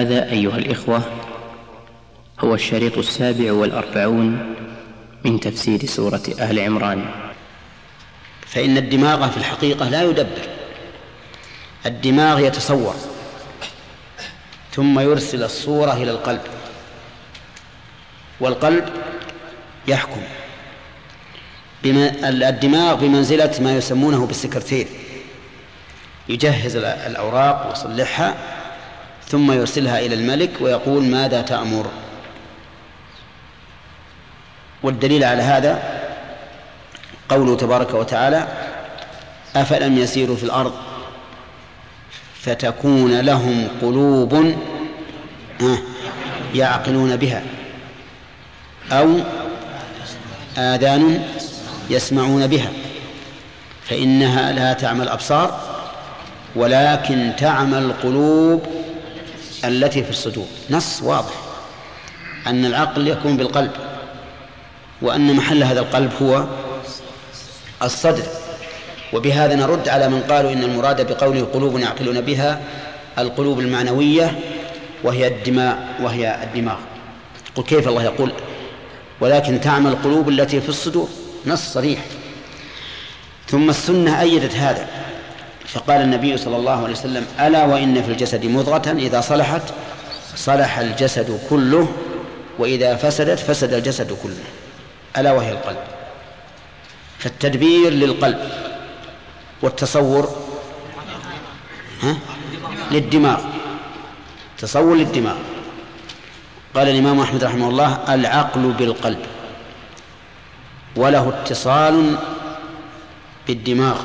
هذا أيها الإخوة هو الشريط السابع والأربعون من تفسير سورة آل عمران. فإن الدماغ في الحقيقة لا يدبر. الدماغ يتصور ثم يرسل الصورة إلى القلب والقلب يحكم الدماغ بمنزلة ما يسمونه بالسكرتير يجهز الأوراق ويصلحها ثم يرسلها إلى الملك ويقول ماذا تأمر؟ والدليل على هذا قوله تبارك وتعالى أفلم يسيروا في الأرض فتكون لهم قلوب يعقلون بها أو آذان يسمعون بها فإنها لا تعمى الأبصار ولكن تعمى القلوب التي في الصدور. نص واضح. أن العقل يكون بالقلب وأن محل هذا القلب هو الصدر. وبهذا نرد على من قالوا إن المراد بقوله قلوب يعقلون بها القلوب المعنوية وهي الدماء وهي الدماغ. قل كيف الله يقول؟ ولكن تعمى القلوب التي في الصدور. نص صريح. ثم السنة أيدت هذا. فقال النبي صلى الله عليه وسلم ألا وإن في الجسد مضغة؟ إذا صلحت صلح الجسد كله وإذا فسدت فسد الجسد كله. ألا وهي القلب. فالتدبير للقلب والتصور ها؟ للدماغ. تصور للدماغ. قال الإمام أحمد رحمه الله العقل بالقلب. وله اتصال بالدماغ.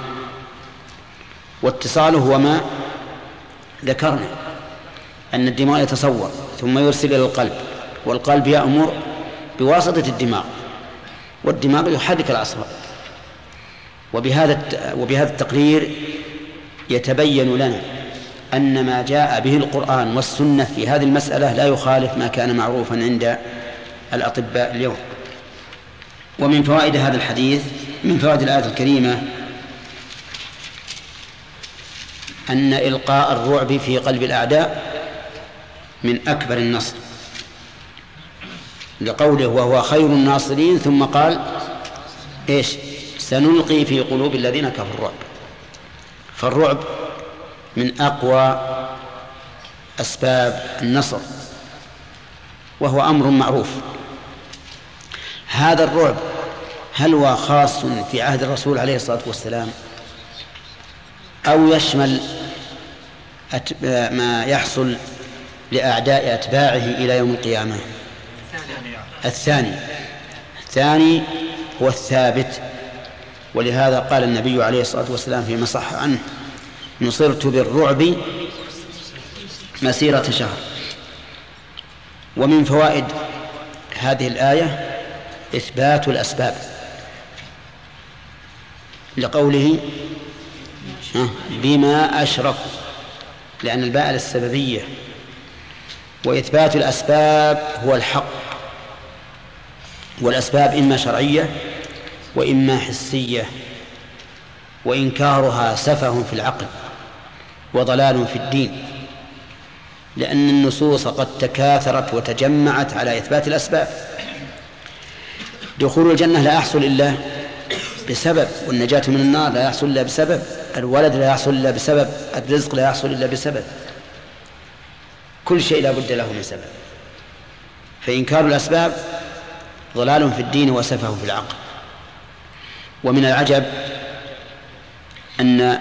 واتصاله هو ما ذكرنا أن الدماغ يتصور ثم يرسل إلى القلب والقلب يأمر بواسطة الدماغ والدماغ يحرك الأصوات وبهذا وبهذا التقرير يتبين لنا أن ما جاء به القرآن والسنة في هذه المسألة لا يخالف ما كان معروفا عند الأطباء اليوم. ومن فوائد هذا الحديث من فوائد الآية الكريمة أن إلقاء الرعب في قلب الأعداء من أكبر النصر. لقوله وهو خير الناصرين ثم قال إيش؟ سنلقي في قلوب الذين كفروا الرعب. فالرعب من أقوى أسباب النصر وهو أمر معروف. هذا الرعب هل هو خاص في عهد الرسول عليه الصلاة والسلام؟ أو يشمل ما يحصل لأعداء أتباعه إلى يوم القيامة. الثاني. الثاني هو الثابت. ولهذا قال النبي عليه الصلاة والسلام فيما صح عنه نصرت بالرعب مسيرة شهر. ومن فوائد هذه الآية إثبات الأسباب. لقوله بما أشركوا. لأن الباء للسببية وإثبات الأسباب هو الحق والأسباب إما شرعية وإما حسية وإنكارها سفه في العقل وضلال في الدين لأن النصوص قد تكاثرت وتجمعت على إثبات الأسباب. دخول الجنة لا يحصل إلا بسبب والنجاة من النار لا يحصل إلا بسبب. الولد لا يحصل إلا بسبب الرزق لا يحصل إلا بسبب. كل شيء لا بد له من سبب. فإنكار الأسباب ضلال في الدين وسفه في العقل. ومن العجب أن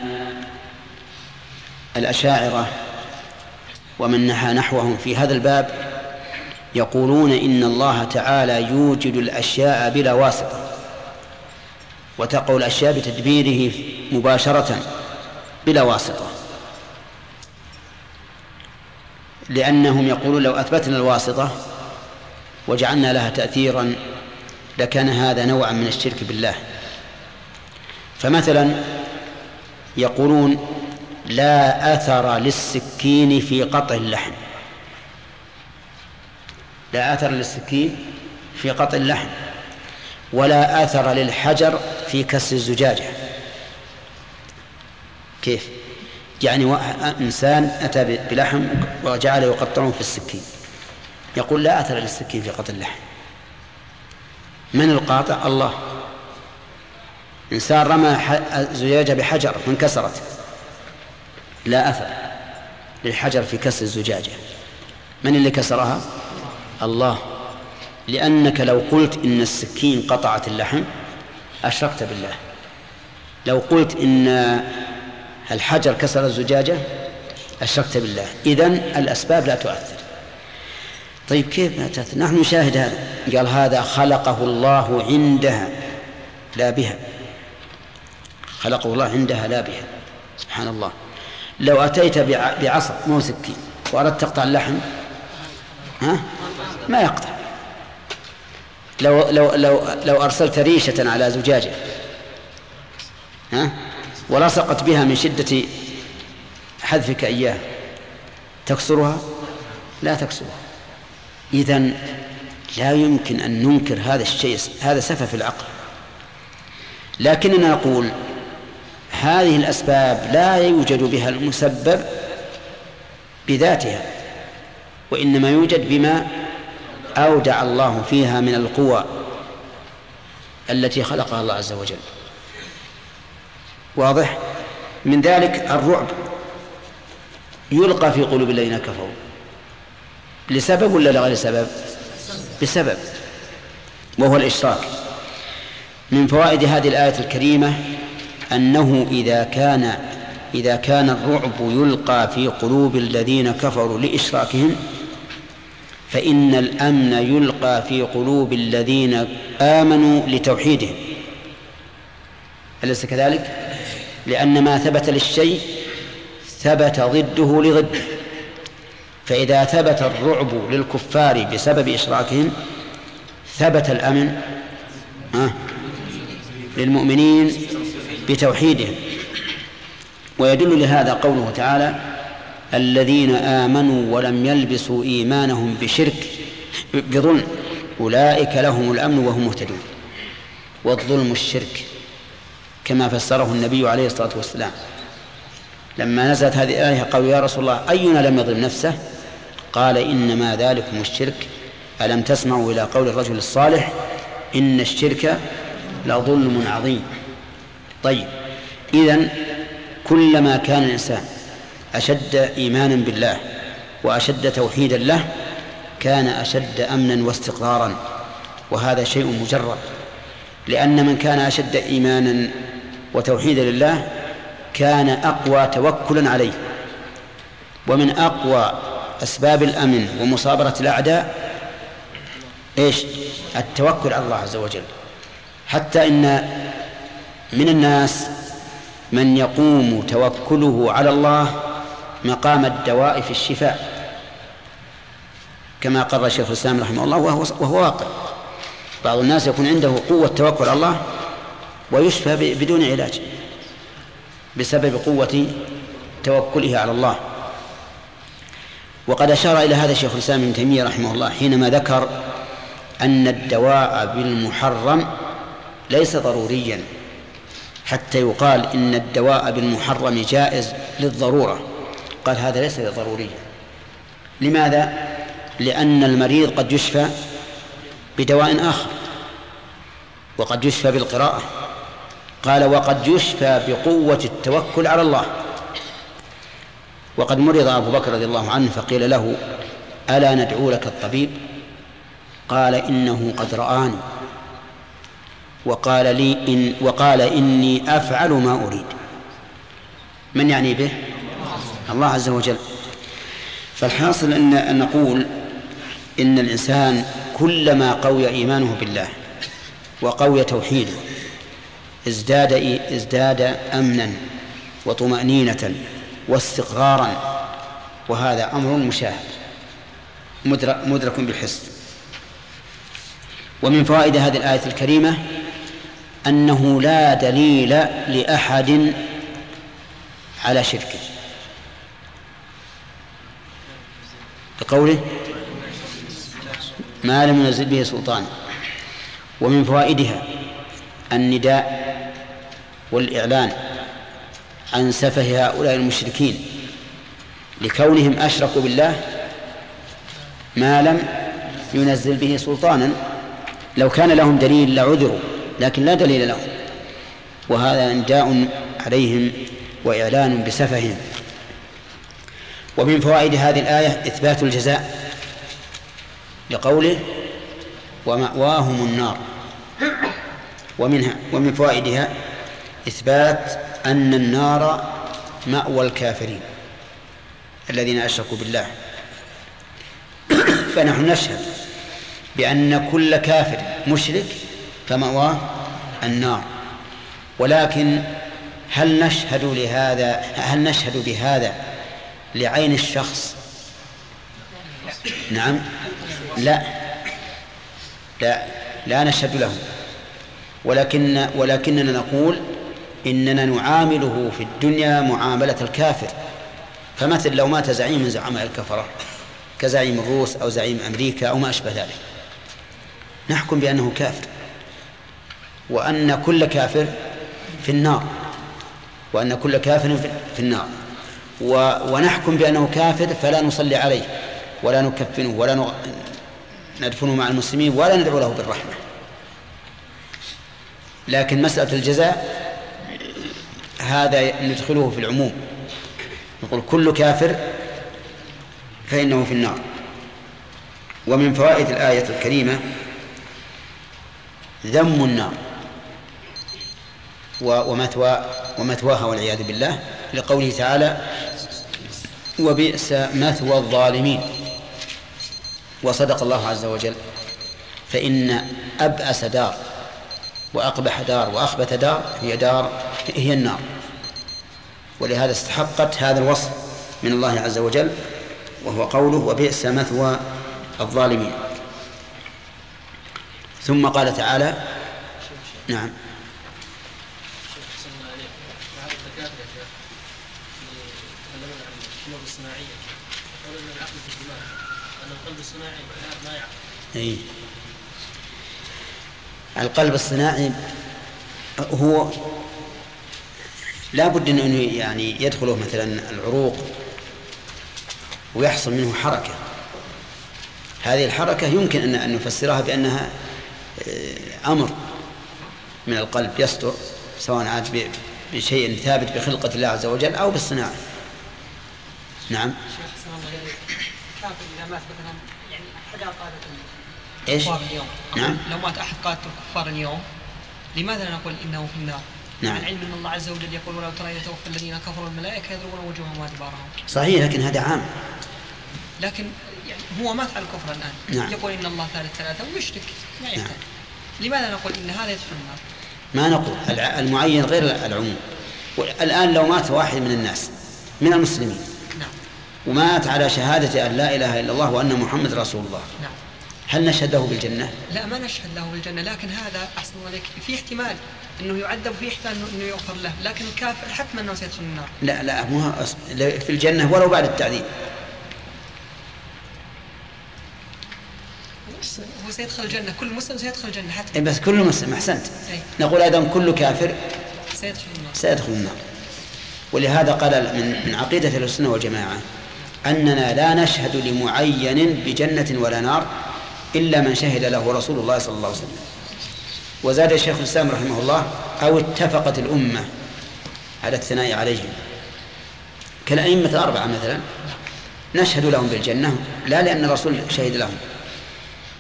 الأشاعرة ومن نحى نحوهم في هذا الباب يقولون إن الله تعالى يوجد الأشياء بلا واسطة. وتقع الأشياء بتدبيره مباشرة بلا واسطة. لأنهم يقولون لو أثبتنا الواسطة وجعلنا لها تأثيرا لكان هذا نوعا من الشرك بالله. فمثلا يقولون لا أثر للسكين في قطع اللحم. لا أثر للسكين في قطع اللحم. ولا أثر للحجر في كسر الزجاجة. كيف؟ يعني إنسان أتى بلحم وجعل يقطعه في السكين. يقول لا أثر للسكين في قطع اللحم. من القاطع؟ الله. إنسان رمى زجاجة بحجر فانكسرت لا أثر للحجر في كسر الزجاجة. من اللي كسرها؟ الله. لأنك لو قلت إن السكين قطعت اللحم أشركت بالله. لو قلت إن الحجر كسر الزجاجة أشركت بالله. إذن الأسباب لا تؤثر. طيب كيف ما تأثر نحن نشاهد هذا. قال هذا خلقه الله عندها لا بها. خلقه الله عندها لا بها. سبحان الله. لو أتيت بعصا مو سكين وأردت تقطع اللحم ها؟ ما يقطع. لو لو لو لو أرسلت ريشة على زجاجة ها؟ ولصقت بها من شدة حذفك إياه تكسرها؟ لا تكسرها. إذا لا يمكن أن ننكر هذا الشيء هذا سفه في العقل. لكننا نقول هذه الأسباب لا يوجد بها المسبب بذاتها وإنما يوجد بما أودع الله فيها من القوى التي خلقها الله عز وجل. واضح؟ من ذلك الرعب يلقى في قلوب الذين كفروا. لسبب ولا لغير سبب؟ بسبب. وهو الإشراك. من فوائد هذه الآية الكريمة أنه إذا كان إذا كان الرعب يلقى في قلوب الذين كفروا لإشراكهم فإن الأمن يلقى في قلوب الذين آمنوا لتوحيدهم أليس كذلك؟ لأن ما ثبت للشيء ثبت ضده لضده. فإذا ثبت الرعب للكفار بسبب إشراكهم ثبت الأمن للمؤمنين بتوحيدهم ويدل لهذا قوله تعالى الذين آمنوا ولم يلبسوا إيمانهم بشرك بظلم أولئك لهم الأمن وهم مهتدون. والظلم الشرك كما فسره النبي عليه الصلاة والسلام. لما نزلت هذه الآية قالوا يا رسول الله أينا لم يظلم نفسه؟ قال إنما ذلكم الشرك. ألم تسمعوا إلى قول الرجل الصالح إن الشرك لظلم عظيم. طيب إذن كلما كان الإنسان أشد إيمانا بالله وأشد توحيدا له كان أشد أمنا واستقرارا وهذا شيء مجرد. لأن من كان أشد إيمانا وتوحيدا لله كان أقوى توكلا عليه. ومن أقوى أسباب الأمن ومصابرة الأعداء إيش؟ التوكل على الله عز وجل. حتى إن من الناس من يقوم توكله على الله مقام الدواء في الشفاء. كما قرر شيخ الإسلام رحمه الله وهو, وهو واقع. بعض الناس يكون عنده قوة توكل على الله ويشفى بدون علاج بسبب قوة توكله على الله. وقد أشار إلى هذا شيخ الإسلام ابن تيمية رحمه الله حينما ذكر أن الدواء بالمحرم ليس ضروريا حتى يقال إن الدواء بالمحرم جائز للضرورة. قال هذا ليس ضروريا لماذا؟ لأن المريض قد يشفى بدواء آخر وقد يشفى بالقراءة. قال وقد يشفى بقوة التوكل على الله. وقد مرض أبو بكر رضي الله عنه فقيل له ألا ندعو لك الطبيب؟ قال إنه قد رآني. وقال لي إن وقال إني أفعل ما أريد. من يعني به؟ الله عز وجل. فالحاصل أن نقول إن الإنسان كلما قوي إيمانه بالله وقوي توحيده ازداد ازداد أمنا وطمأنينة واستقرارا وهذا أمر مشاهد مدرك بالحس. ومن فوائد هذه الآية الكريمة أنه لا دليل لأحد على شركه. بقوله ما لم ينزل به سلطان ومن فوائدها النداء والإعلان عن سفه هؤلاء المشركين لكونهم أشركوا بالله ما لم ينزل به سلطانا لو كان لهم دليل لعذروا لكن لا دليل لهم. وهذا إنداء عليهم وإعلان بسفههم. ومن فوائد هذه الآية إثبات الجزاء لقوله ومأواهم النار ومنها ومن فوائدها إثبات أن النار مأوى الكافرين الذين أشركوا بالله. فنحن نشهد بأن كل كافر مشرك فمأواه النار. ولكن هل نشهد لهذا هل نشهد بهذا لعين الشخص. نعم. لا. لا. لا نشهد له. ولكن ولكننا نقول إننا نعامله في الدنيا معاملة الكافر. فمثل لو مات زعيم من زعماء الكفرة كزعيم الروس أو زعيم أمريكا أو ما أشبه ذلك. نحكم بأنه كافر. وأن كل كافر في النار. وأن كل كافر في النار. ونحكم بأنه كافر فلا نصلي عليه ولا نكفنه ولا ندفنه مع المسلمين ولا ندعو له بالرحمة. لكن مسألة الجزاء هذا ندخله في العموم. نقول كل كافر فإنه في النار. ومن فوائد الآية الكريمة ذم النار. ومثوى ومثواها والعياذ بالله. لقوله تعالى وبئس مثوى الظالمين. وصدق الله عز وجل. فإن أبأس دار وأقبح دار وأخبث دار هي دار هي النار. ولهذا استحقت هذا الوصف من الله عز وجل وهو قوله وبئس مثوى الظالمين. ثم قال تعالى نعم. أي القلب الصناعي هو لا بد إنه يعني يدخله مثلا العروق ويحصل منه حركة. هذه الحركة يمكن ان أن نفسرها بأنها آه، أمر من القلب يصدر سواء عاد بشيء ثابت بخلقة الله عز وجل أو بالصناعة. نعم. إذا مات مثلا يعني إيش؟ اليوم نعم لو مات أحد قاده الكفار اليوم لماذا لا نقول إنه في النار؟ نعم العلم إن الله عز وجل يقول ولو ترى يتوفى الذين كفروا الملائكة يضربون وجوههم وأدبارهم. صحيح لكن هذا عام. لكن يعني هو مات على الكفر الآن نعم. يقول إن الله ثالث ثلاثة ويشرك ما يحتاج. نعم. لماذا نقول إن هذا يدخل النار؟ ما نقول المعين غير العموم. الان لو مات واحد من الناس من المسلمين نعم. ومات على شهادة أن لا إله إلا الله وأن محمد رسول الله نعم. هل نشهد له بالجنة؟ لا ما نشهد له بالجنة لكن هذا أحسن عليك. في احتمال أنه يعذب في احتمال أنه يغفر له لكن الكافر حتما أنه سيدخل النار. لا لا مو في الجنة ولو بعد التعذيب. هو سيدخل الجنة كل مسلم سيدخل الجنة حتى. إيه بس كل مسلم أحسنت. أي. نقول أيضا كل كافر سيدخل النار. سيدخل النار. ولهذا قال من من عقيدة السنة والجماعة أننا لا نشهد لمعين بجنة ولا نار إلا من شهد له رسول الله صلى الله عليه وسلم. وزاد الشيخ الإسلام رحمه الله أو اتفقت الأمة على الثناء عليهم. كالأئمة الأربعة مثلا نشهد لهم بالجنة لا لأن الرسول شهد لهم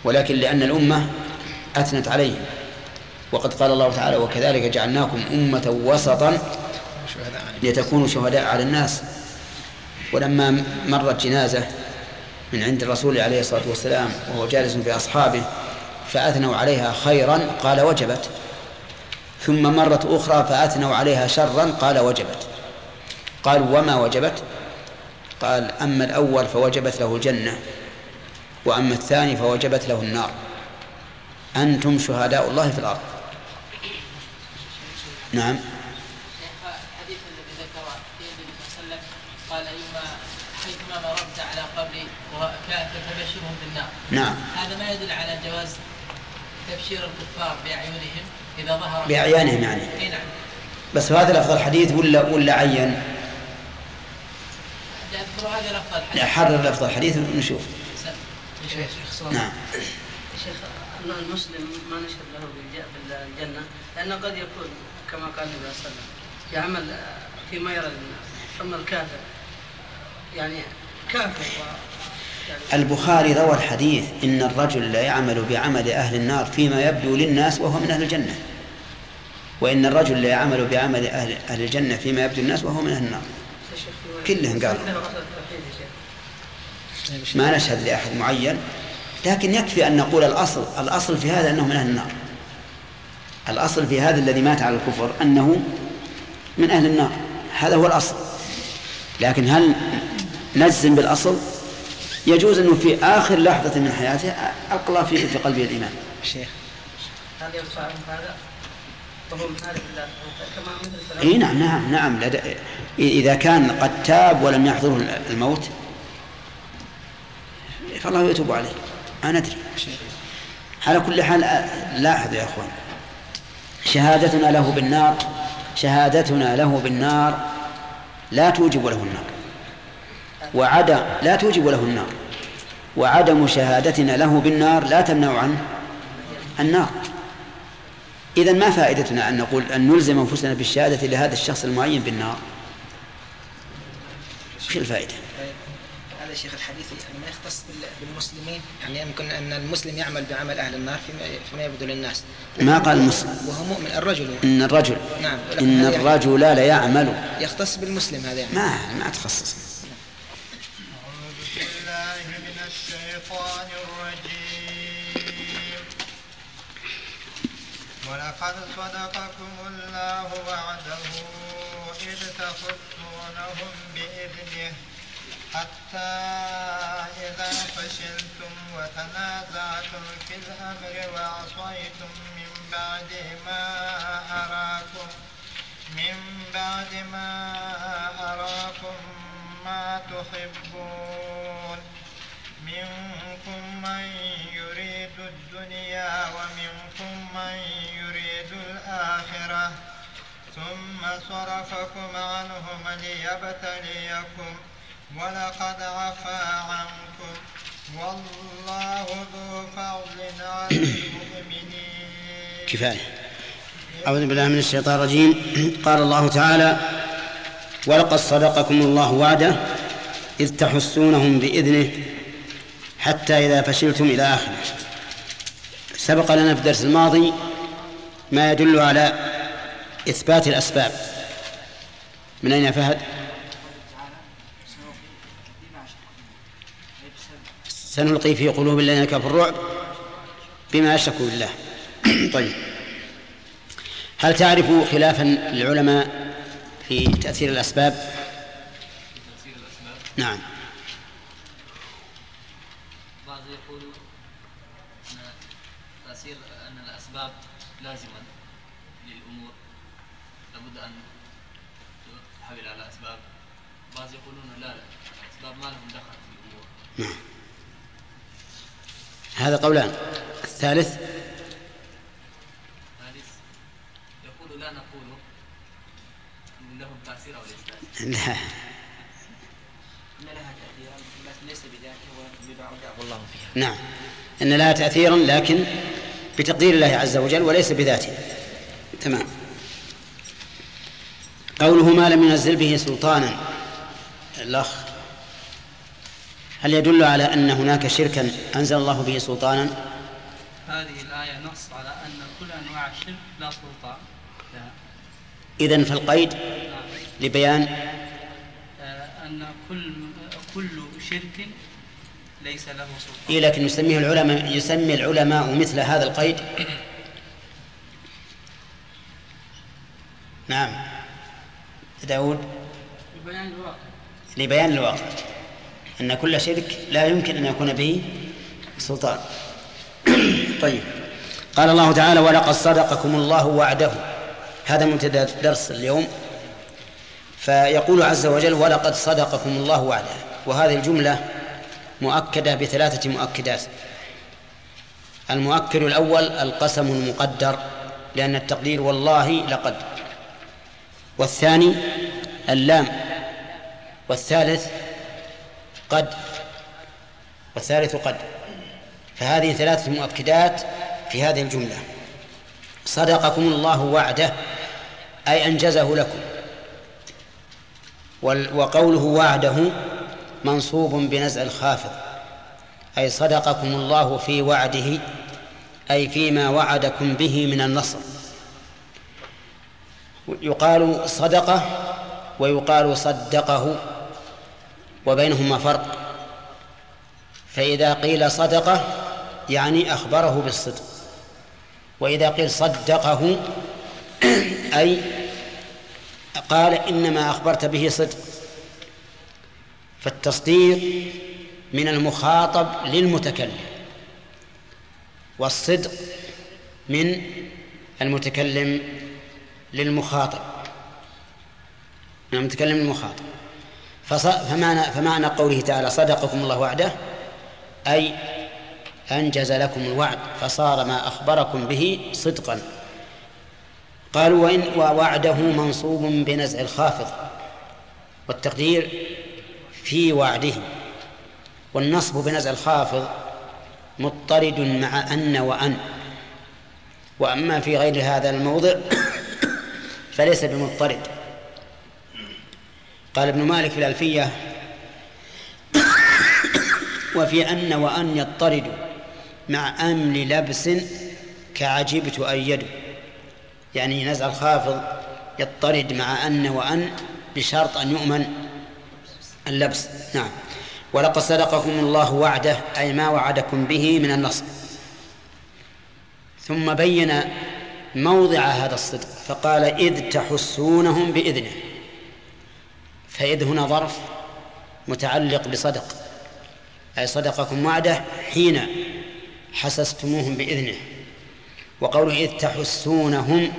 ولكن لأن الأمة أثنت عليهم. وقد قال الله تعالى وكذلك جعلناكم أمة وسطا لتكونوا شهداء على الناس. ولما مرت جنازة من عند الرسول عليه الصلاة والسلام وهو جالس في أصحابه فأثنوا عليها خيرا قال وجبت. ثم مرت أخرى فأثنوا عليها شرا قال وجبت. قالوا وما وجبت؟ قال أما الأول فوجبت له الجنة وأما الثاني فوجبت له النار. أنتم شهداء الله في الأرض. نعم قال أيما حيثما مررت على قبر كافر فبشرهم بالنار نعم هذا ما يدل على جواز تبشير الكفار بأعينهم إذا ظهر بأعيانهم يعني. نعم. بس هذا لفظ الحديث ولا ولا عين؟ لا حرر لفظ الحديث ونشوف نعم. شيخ أن المسلم ما نشهد له بالجنة لأنه قد يكون كما قال النبي صلى الله عليه وسلم يعمل فيما يرى الناس. ثم الكافر يعني كافر و البخاري روى الحديث إن الرجل لا يعمل بعمل أهل النار فيما يبدو للناس وهو من أهل الجنة. وإن الرجل لا يعمل بعمل أهل, أهل الجنة فيما يبدو للناس وهو من أهل النار. كلهم قالوا. ما نشهد لأحد معين لكن يكفي أن نقول الأصل الأصل في هذا أنه من أهل النار. الأصل في هذا الذي مات على الكفر أنه من أهل النار. هذا هو الأصل. لكن هل نجزم بالأصل؟ يجوز أنه في آخر لحظة من حياته ألقى في في قلبه الإيمان. شيخ. هل يرفع هذا؟ وهو من كما مثل إي نعم نعم نعم. لدى إذا كان قد تاب ولم يحضره الموت فالله يتوب عليه. ما ندري على كل حال لاحظوا يا أخوان. شهادتنا له بالنار شهادتنا له بالنار لا توجب له النار. وعدم لا توجب له النار. وعدم شهادتنا له بالنار لا تمنع عنه النار. إذا ما فائدتنا أن نقول أن نلزم أنفسنا بالشهادة لهذا الشخص المعين بالنار؟ وش الفائدة؟ هذا شيخ الحديث يعني ما يختص بالمسلمين يعني يمكن أن المسلم يعمل بعمل أهل النار فيما, فيما يبدو للناس. ما قال المسلم وهو مؤمن الرجل إن الرجل نعم إن الرجل لا يعمل. يختص بالمسلم هذا يعني. ما ما تخصص. ولقد صدقكم الله وعده إذ تخصونهم بإذنه حتى إذا فشلتم وتنازعتم في الأمر وعصيتم من بعد ما أراكم من بعد ما أراكم ما تحبون منكم من يريد الدنيا ومنكم من يريد الآخرة ثم صرفكم عنهم ليبتليكم ولقد عفا عنكم. والله ذو فضل على المؤمنين. كفاية. أعوذ بالله من الشيطان الرجيم. قال الله تعالى ولقد صدقكم الله وعده إذ تحسونهم بإذنه حتى إذا فشلتم إلى آخره. سبق لنا في الدرس الماضي ما يدل على إثبات الأسباب من أين فهد؟ سنلقي في قلوب الذين كفروا الرعب بما أشركوا بالله طيب هل تعرف خلافا للعلماء في تأثير الأسباب؟ تأثير الأسباب؟ نعم بعض يقول أن تأثير أن الأسباب لازما للأمور لابد أن تحول على أسباب بعض يقولون لا لا الأسباب ما لهم دخل في الأمور نعم. هذا قولان. الثالث. الثالث. يقول لا نقول لهم تأثير أو لا. إن لها تأثيرا ليس بذاته الله فيها. نعم. إن لها تأثيرا لكن بتقدير الله عز وجل وليس بذاته. تمام. قوله ما لم ينزل به سلطانا. الأخ هل يدل على أن هناك شركا أنزل الله به سلطانا؟ هذه الآية نص على أن كل أنواع الشرك لا سلطان إذن فالقيد نعم. لبيان آه، أن كل كل شرك ليس له سلطان. إيه لكن يسميه العلماء يسمي العلماء مثل هذا القيد. نعم. داود؟ لبيان الواقع. لبيان الواقع. أن كل شرك لا يمكن أن يكون به سلطان. طيب. قال الله تعالى ولقد صدقكم الله وعده. هذا منتدى درس اليوم. فيقول عز وجل ولقد صدقكم الله وعده. وهذه الجملة مؤكدة بثلاثة مؤكدات. المؤكد الأول القسم المقدر لأن التقدير والله لقد. والثاني اللام. والثالث قد والثالث قد فهذه ثلاثة مؤكدات في هذه الجملة. صدقكم الله وعده أي أنجزه لكم. وقوله وعده منصوب بنزع الخافض أي صدقكم الله في وعده أي فيما وعدكم به من النصر. يقال صدقه ويقال صدقه. وبينهما فرق. فإذا قيل صدقه يعني أخبره بالصدق. وإذا قيل صدقه أي قال إنما أخبرت به صدق. فالتصديق من المخاطب للمتكلم والصدق من المتكلم للمخاطب. من المتكلم للمخاطب. فمعنى, فمعنى قوله تعالى صدقكم الله وعده أي أنجز لكم الوعد فصار ما أخبركم به صدقا. قالوا وإن ووعده منصوب بنزع الخافض والتقدير في وعده والنصب بنزع الخافض مضطرد مع أن وأن. وأما في غير هذا الموضع فليس بمضطرد. قال ابن مالك في الألفية وفي أن وأن يضطرد مع أمن لبس كعجبت أيد يعني نزع الخافض يضطرد مع أن وأن بشرط أن يؤمن اللبس. نعم. ولقد صدقكم الله وعده أي ما وعدكم به من النصر ثم بين موضع هذا الصدق فقال إذ تحسونهم بإذنه. فإذ هنا ظرف متعلق بصدق. أي صدقكم وعده حين حسستموهم بإذنه. وقوله إذ تحسونهم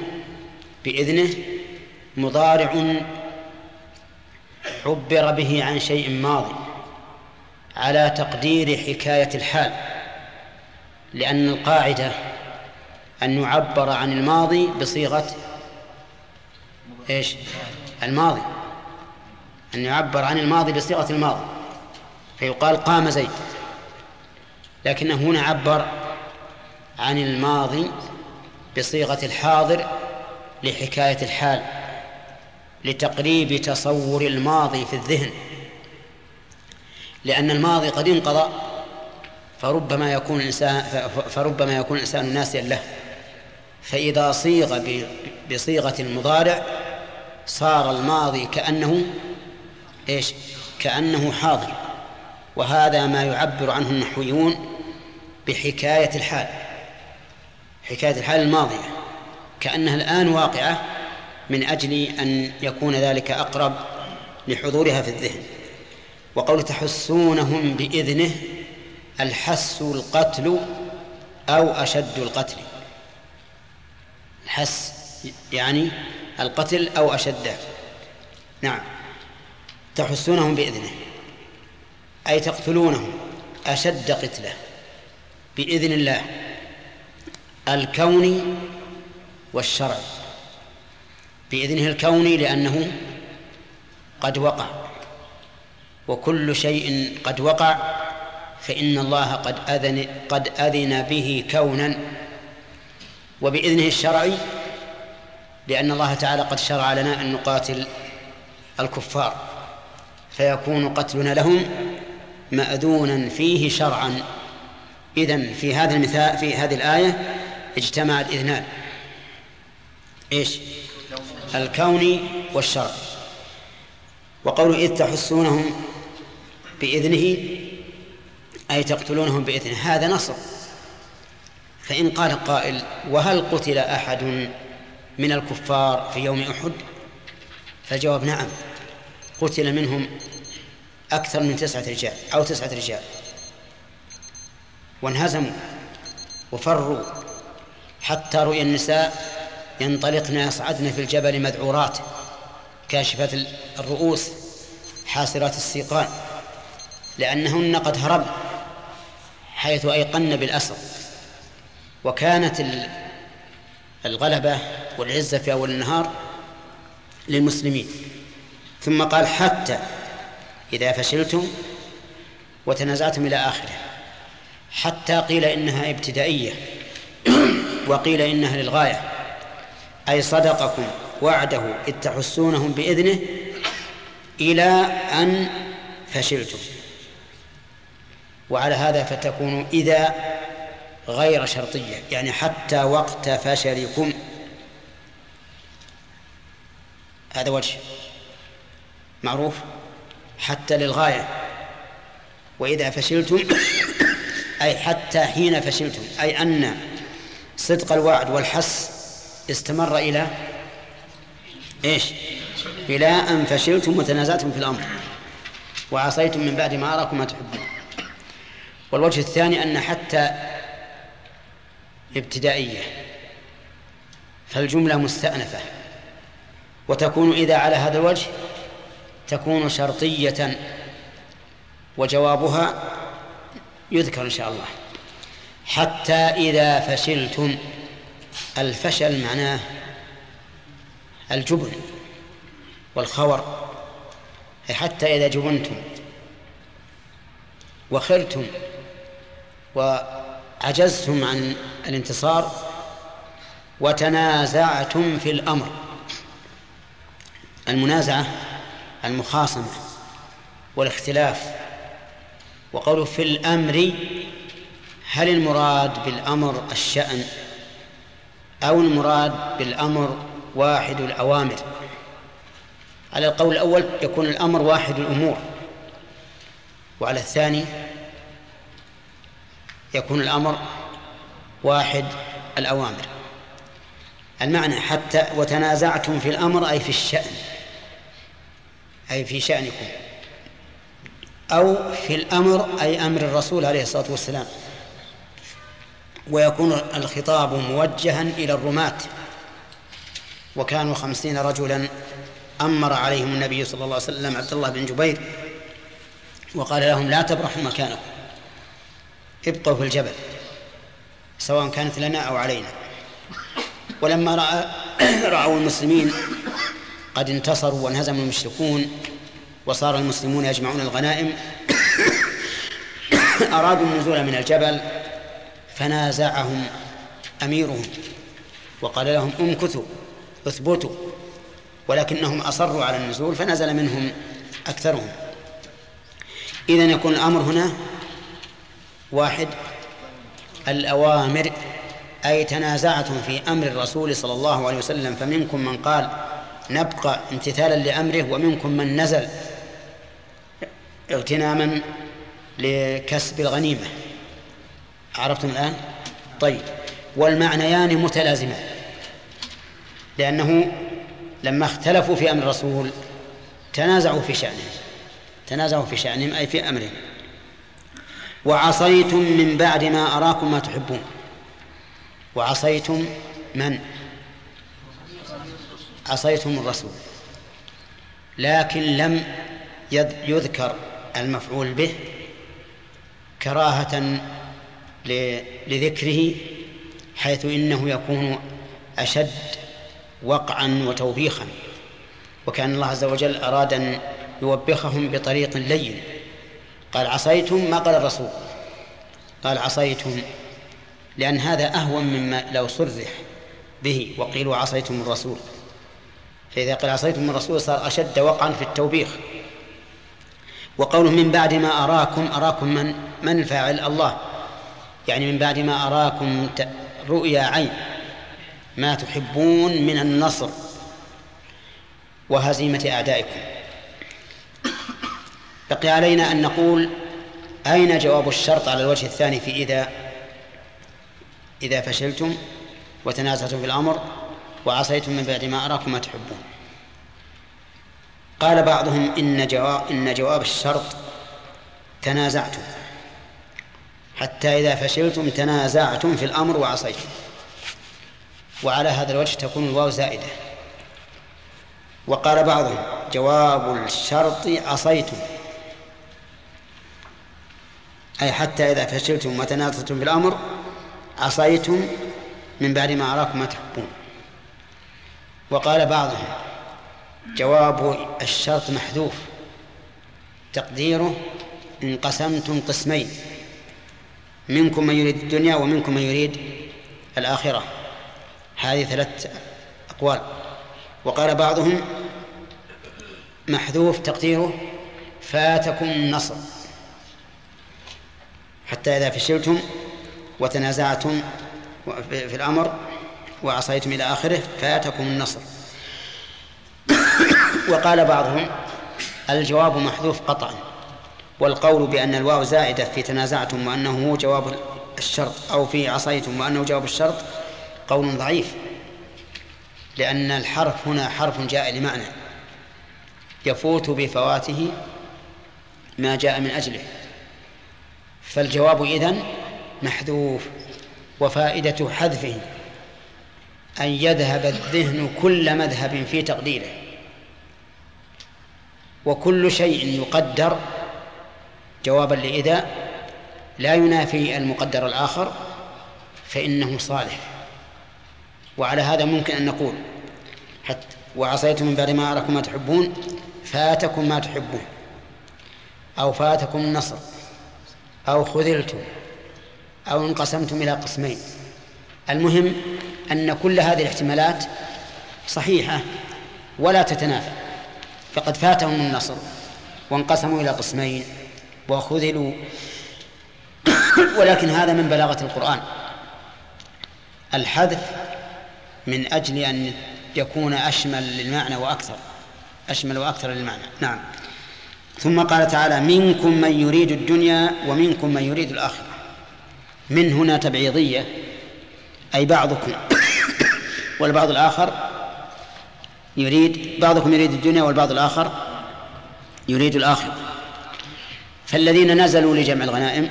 بإذنه مضارع عبر به عن شيء ماضي على تقدير حكاية الحال لأن القاعدة أن يعبر عن الماضي بصيغة إيش؟ الماضي. أن يعبر عن الماضي بصيغة الماضي فيقال قام زيد. لكنه هنا عبر عن الماضي بصيغة الحاضر لحكاية الحال لتقريب تصور الماضي في الذهن. لأن الماضي قد انقضى فربما يكون الإنسان فربما يكون الإنسان ناسيا له. فإذا صيغ بصيغة المضارع صار الماضي كأنه إيش؟ كأنه حاضر. وهذا ما يعبر عنه النحويون بحكاية الحال. حكاية الحال الماضية. كأنها الآن واقعة من أجل أن يكون ذلك أقرب لحضورها في الذهن. وقول تحسونهم بإذنه الحس القتل أو أشد القتل. الحس يعني القتل أو أشده. نعم. تحسونهم بإذنه أي تقتلونهم أشد قتلة بإذن الله الكوني والشرعي. بإذنه الكوني لأنه قد وقع وكل شيء قد وقع فإن الله قد أذن قد أذن به كونا. وبإذنه الشرعي لأن الله تعالى قد شرع لنا أن نقاتل الكفار. فيكون قتلنا لهم مأذونا فيه شرعا. إذن في هذا المثال في هذه الآية اجتمع الإذنان. إيش؟ الكوني والشرع. وقوله إذ تحسونهم بإذنه أي تقتلونهم بإذنه. هذا نصر. فإن قال قائل وهل قتل أحد من الكفار في يوم أحد؟ فالجواب نعم. قتل منهم أكثر من تسعة رجال أو تسعة رجال. وانهزموا وفروا حتى رؤي النساء ينطلقن يصعدن في الجبل مذعورات كاشفات الرؤوس حاسرات السيقان لأنهن قد هربن حيث أيقن بالأسر. وكانت الغلبة والعزة في أول النهار للمسلمين. ثم قال حتى إذا فشلتم وتنازعتم إلى آخره. حتى قيل إنها ابتدائية وقيل إنها للغاية. أي صدقكم وعده إذ تحسونهم بإذنه إلى أن فشلتم. وعلى هذا فتكون إذا غير شرطية يعني حتى وقت فشلكم. هذا وجه. معروف حتى للغاية. وإذا فشلتم أي حتى حين فشلتم أي أن صدق الوعد والحس استمر إلى إيش؟ إلى أن فشلتم وتنازعتم في الأمر. وعصيتم من بعد ما أراكم ما تحبون. والوجه الثاني أن حتى ابتدائية فالجملة مستأنفة. وتكون إذا على هذا الوجه تكون شرطية وجوابها يذكر إن شاء الله. حتى إذا فشلتم الفشل معناه الجبن والخور. حتى إذا جبنتم وخرتم وعجزتم عن الانتصار وتنازعتم في الأمر. المنازعة المخاصمة والاختلاف. وقوله في الأمر هل المراد بالأمر الشأن أو المراد بالأمر واحد الأوامر؟ على القول الأول يكون الأمر واحد الأمور. وعلى الثاني يكون الأمر واحد الأوامر. المعنى حتى وتنازعتم في الأمر أي في الشأن. أي في شأنكم. أو في الأمر أي أمر الرسول عليه الصلاة والسلام. ويكون الخطاب موجها إلى الرماة. وكانوا خمسين رجلا أمر عليهم النبي صلى الله عليه وسلم عبد الله بن جبير. وقال لهم لا تبرحوا مكانكم. ابقوا في الجبل سواء كانت لنا أو علينا. ولما رأى رأوا المسلمين قد انتصروا وانهزم المشركون وصار المسلمون يجمعون الغنائم. أرادوا النزول من الجبل فنازعهم أميرهم وقال لهم امكثوا اثبتوا ولكنهم أصروا على النزول فنزل منهم أكثرهم. إذا يكون الأمر هنا واحد الأوامر أي تنازعتم في أمر الرسول صلى الله عليه وسلم فمنكم من قال نبقى امتثالا لأمره ومنكم من نزل اغتناما لكسب الغنيمة. عرفتم الآن؟ طيب. والمعنيان متلازمان. لأنه لما اختلفوا في أمر الرسول تنازعوا في شأنهم. تنازعوا في شأنهم أي في أمرهم. وعصيتم من بعد ما أراكم ما تحبون. وعصيتم من؟ عصيتم الرسول لكن لم يذكر المفعول به كراهة لذكره حيث إنه يكون أشد وقعا وتوبيخا. وكأن الله عز وجل أراد أن يوبخهم بطريق لين. قال عصيتم ما قال الرسول. قال عصيتم لأن هذا أهون مما لو صرح به وقيل عصيتم الرسول. فإذا قال عصيتم الرسول صار أشد وقعا في التوبيخ. وقوله من بعد ما أراكم أراكم من؟ من الفاعل؟ الله. يعني من بعد ما أراكم رؤيا عين. ما تحبون من النصر. وهزيمة أعدائكم. بقي علينا أن نقول أين جواب الشرط على الوجه الثاني في إذا إذا فشلتم وتنازعتم في الأمر؟ وعصيتم من بعد ما أراكم ما تحبون. قال بعضهم إن جواب إن جواب الشرط تنازعتم. حتى إذا فشلتم تنازعتم في الأمر وعصيتم. وعلى هذا الوجه تكون الواو زائدة. وقال بعضهم جواب الشرط عصيتم. أي حتى إذا فشلتم وتنازعتم في الأمر عصيتم من بعد ما أراكم ما تحبون. وقال بعضهم جواب الشرط محذوف تقديره إن قسمتم قسمين منكم من يريد الدنيا ومنكم من يريد الآخرة. هذه ثلاث أقوال. وقال بعضهم محذوف تقديره فاتكم النصر حتى إذا فشلتم وتنازعتم في الأمر وعصيتم إلى آخره فآتكم النصر. وقال بعضهم الجواب محذوف قطعا والقول بأن الواو زائدة في تنازعتم وأنه هو جواب الشرط أو في عصيتم وأنه جواب الشرط قول ضعيف لأن الحرف هنا حرف جاء لمعنى يفوت بفواته ما جاء من أجله. فالجواب إذن محذوف وفائدة حذفه أن يذهب الذهن كل مذهب في تقديره. وكل شيء يقدر. جوابا لإذا لا ينافي المقدر الآخر فإنه صالح. وعلى هذا ممكن أن نقول حتى وعصيتم من بعد ما أراكم ما تحبون فاتكم ما تحبون أو فاتكم النصر أو خذلتم أو انقسمتم إلى قسمين. المهم أن كل هذه الاحتمالات صحيحة ولا تتنافى. فقد فاتهم النصر وانقسموا إلى قسمين وخذلوا. ولكن هذا من بلاغة القرآن. الحذف من أجل أن يكون أشمل للمعنى وأكثر. أشمل وأكثر للمعنى. نعم. ثم قال تعالى منكم من يريد الدنيا ومنكم من يريد الآخرة. من هنا تبعيضية أي بعضكم. والبعض الآخر يريد بعضكم يريد الدنيا والبعض الآخر يريد الآخرة. فالذين نزلوا لجمع الغنائم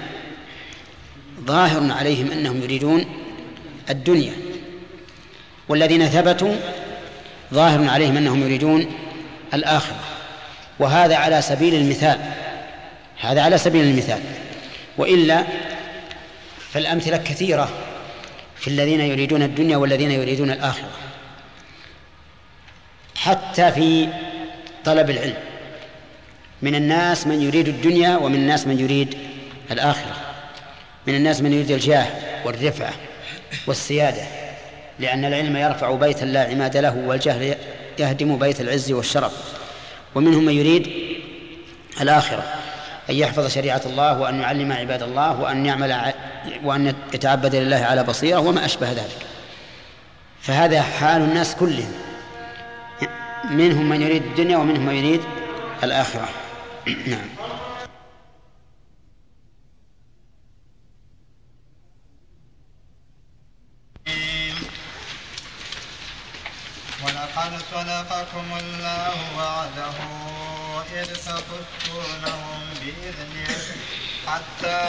ظاهر عليهم أنهم يريدون الدنيا والذين ثبتوا ظاهر عليهم أنهم يريدون الآخرة. وهذا على سبيل المثال هذا على سبيل المثال. وإلا فالأمثلة كثيرة. في الذين يريدون الدنيا والذين يريدون الآخرة. حتى في طلب العلم. من الناس من يريد الدنيا ومن الناس من يريد الآخرة. من الناس من يريد الجاه والرفعة والسيادة. لأن العلم يرفع بيتا لا عماد له والجهل يهدم بيت العز والشرف. ومنهم من يريد الآخرة. أن يحفظ شريعة الله وأن يعلم عباد الله وأن يعمل وأن يتعبد لله على بصيرة وما أشبه ذلك. فهذا حال الناس كلهم. منهم من يريد الدنيا ومنهم من يريد الآخرة. نعم. ولقد صدقكم الله وعده. إذ تخصونهم بإذنه حتى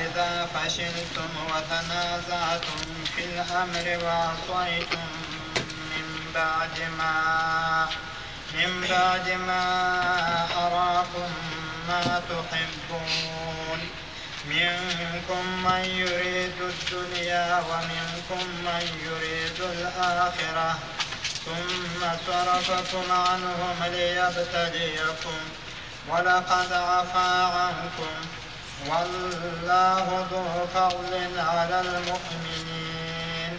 إذا فشلتم وتنازعتم في الأمر وعصيتم من بعد ما من بعد ما أراكم ما تحبون. منكم من يريد الدنيا ومنكم من يريد الآخرة. ثم صرفكم عنهم ليبتليكم ولقد عفا عنكم. والله ذو فضل على المؤمنين.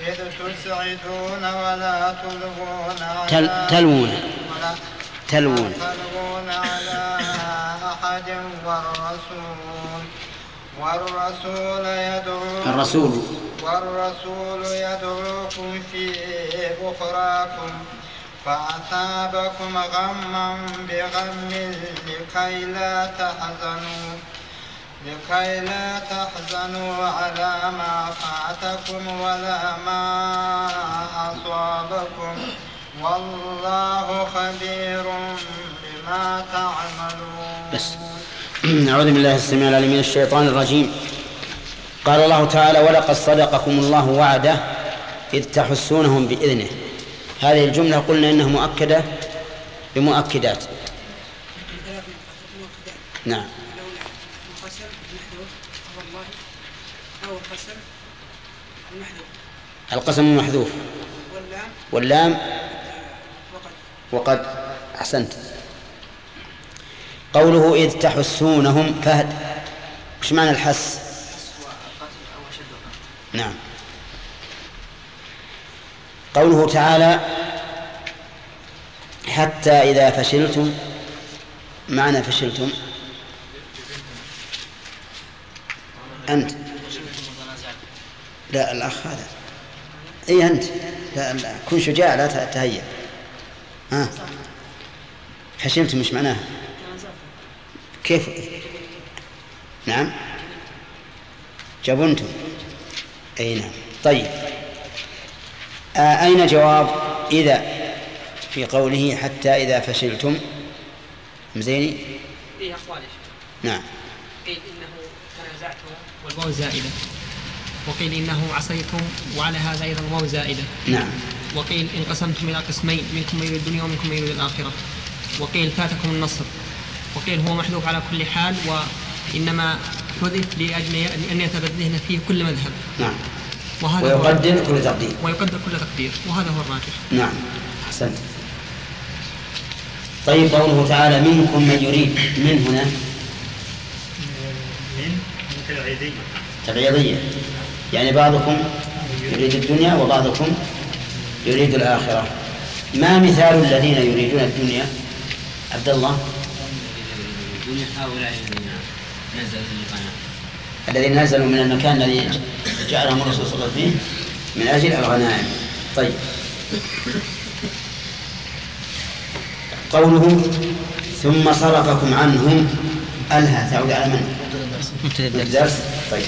إذ تسعدون ولا تلوون على تلوون. تلوون. تلوون على أحد والرسول. والرسول يدعوكم الرسول. والرسول يدعوكم في أخراكم فأثابكم غما بغم لكي لا تحزنوا لكي لا تحزنوا على ما فاتكم ولا ما أصابكم. والله خبير بما تعملون. بس. أعوذ بالله السميع العليم من الشيطان الرجيم. قال الله تعالى ولقد صدقكم الله وعده إذ تحسونهم بإذنه. هذه الجملة قلنا إنها مؤكدة بمؤكدات. نعم. القسم المحذوف واللام وقد أحسنت. قوله إذ تحسونهم فهد وش معنى الحس؟ نعم. قوله تعالى حتى إذا فشلتم معنى فشلتم؟ أنت. لا الأخ هذا. أي أنت. لا, لا. كن شجاع لا تهيأ. ها؟ فشلتم مش معناه كيف؟ نعم. جبنتم. أي نعم. طيب. آه أين جواب إذا في قوله حتى إذا فشلتم؟ مزيني فيه أقوال نعم. قيل إنه تنازعتم والواو زائدة. وقيل إنه عصيتم وعلى هذا أيضا واو زائدة. نعم. وقيل انقسمتم إلى قسمين منكم من يريد الدنيا ومنكم من يريد الآخرة. وقيل فاتكم النصر. وقيل هو محذوف على كل حال وإنما حذف لأجل أن يتبدلن فيه كل مذهب. نعم. وهذا هو ويقدر كل تقدير. ويقدر كل تقدير. وهذا هو الراجح. نعم. أحسنت. طيب قوله تعالى منكم من يريد. من هنا؟ تبعيضية. يعني بعضكم يريد الدنيا وبعضكم يريد الآخرة. ما مثال الذين يريدون الدنيا؟ عبد الله. هؤلاء الذين نزلوا من المكان الذي جعلهم الرسول صلى الله عليه وسلم فيه من أجل الغنائم. طيب. قوله ثم صرفكم عنهم ألها تعود على من؟ الدرس طيب.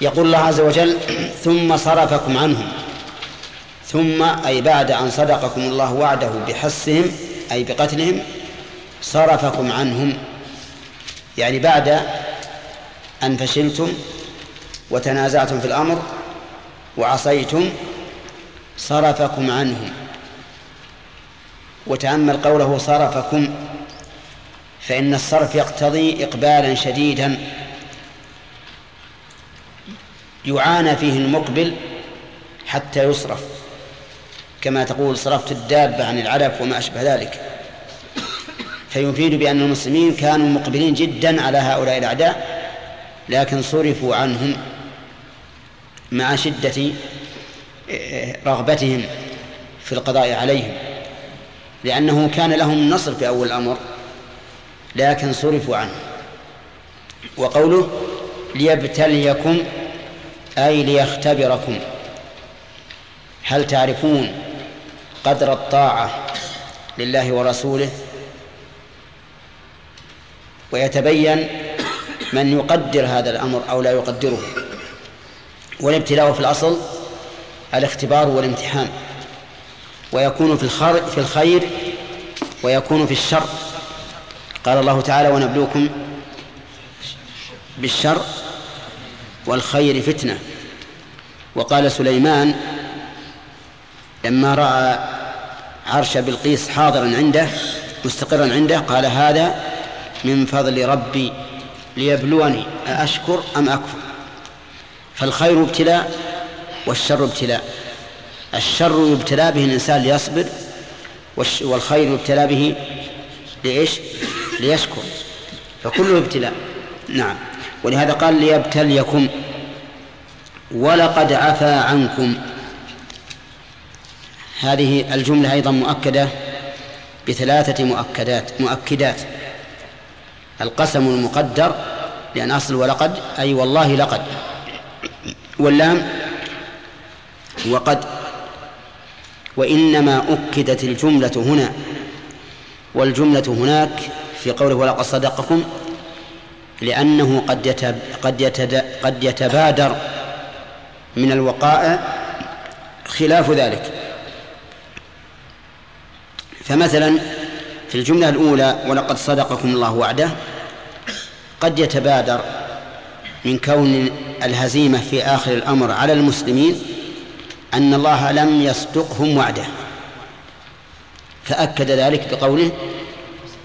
يقول الله عز وجل ثم صرفكم عنهم. ثم أي بعد أن صدقكم الله وعده بحسهم أي بقتلهم صرفكم عنهم يعني بعد أن فشلتم وتنازعتم في الأمر وعصيتم صرفكم عنهم وتأمل قوله صرفكم فإن الصرف يقتضي إقبالا شديدا يعانى فيه المقبل حتى يصرف كما تقول صرفت الدابة عن العلف وما أشبه ذلك. فيفيد بأن المسلمين كانوا مقبلين جدا على هؤلاء الأعداء لكن صرفوا عنهم مع شدة رغبتهم في القضاء عليهم لأنه كان لهم النصر في أول الأمر لكن صرفوا عنه. وقوله ليبتليكم أي ليختبركم هل تعرفون قدر الطاعة لله ورسوله؟ ويتبين من يقدر هذا الأمر أو لا يقدره. والابتلاء في الأصل الاختبار والامتحان. ويكون في الخير في الخير ويكون في الشر. قال الله تعالى ونبلوكم بالشر والخير فتنة. وقال سليمان لما رأى عرش بلقيس حاضرا عنده مستقرا عنده قال هذا من فضل ربي ليبلوني أأشكر أم أكفر؟ فالخير ابتلاء والشر ابتلاء. الشر يبتلى به الإنسان ليصبر والخير يبتلى به لإيش؟ ليشكر. فكله ابتلاء. نعم. ولهذا قال ليبتليكم ولقد عفا عنكم. هذه الجملة أيضا مؤكدة بثلاثة مؤكدات مؤكدات. القسم المقدر لأن أصل ولقد أي والله لقد. واللام وقد. وإنما أكدت الجملة هنا. والجملة هناك في قوله ولقد صدقكم لأنه قد قد قد يتبادر من الوقائع خلاف ذلك. فمثلا في الجملة الأولى ولقد صدقكم الله وعده قد يتبادر من كون الهزيمة في آخر الأمر على المسلمين أن الله لم يصدقهم وعده فأكد ذلك بقوله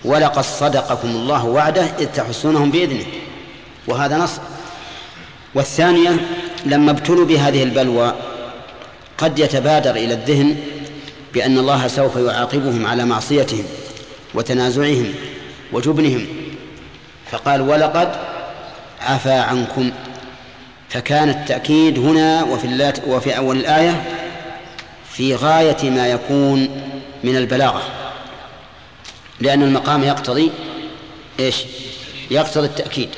ولقد صدقكم الله وعده إذ تحسونهم بإذنه وهذا نص. والثانية لما ابتلوا بهذه البلوى قد يتبادر إلى الذهن بأن الله سوف يعاقبهم على معصيتهم وتنازعهم وجبنهم. فقال ولقد عفا عنكم. فكان التأكيد هنا وفي اللات وفي أول الآية في غاية ما يكون من البلاغة. لأن المقام يقتضي إيش؟ يقتضي التأكيد.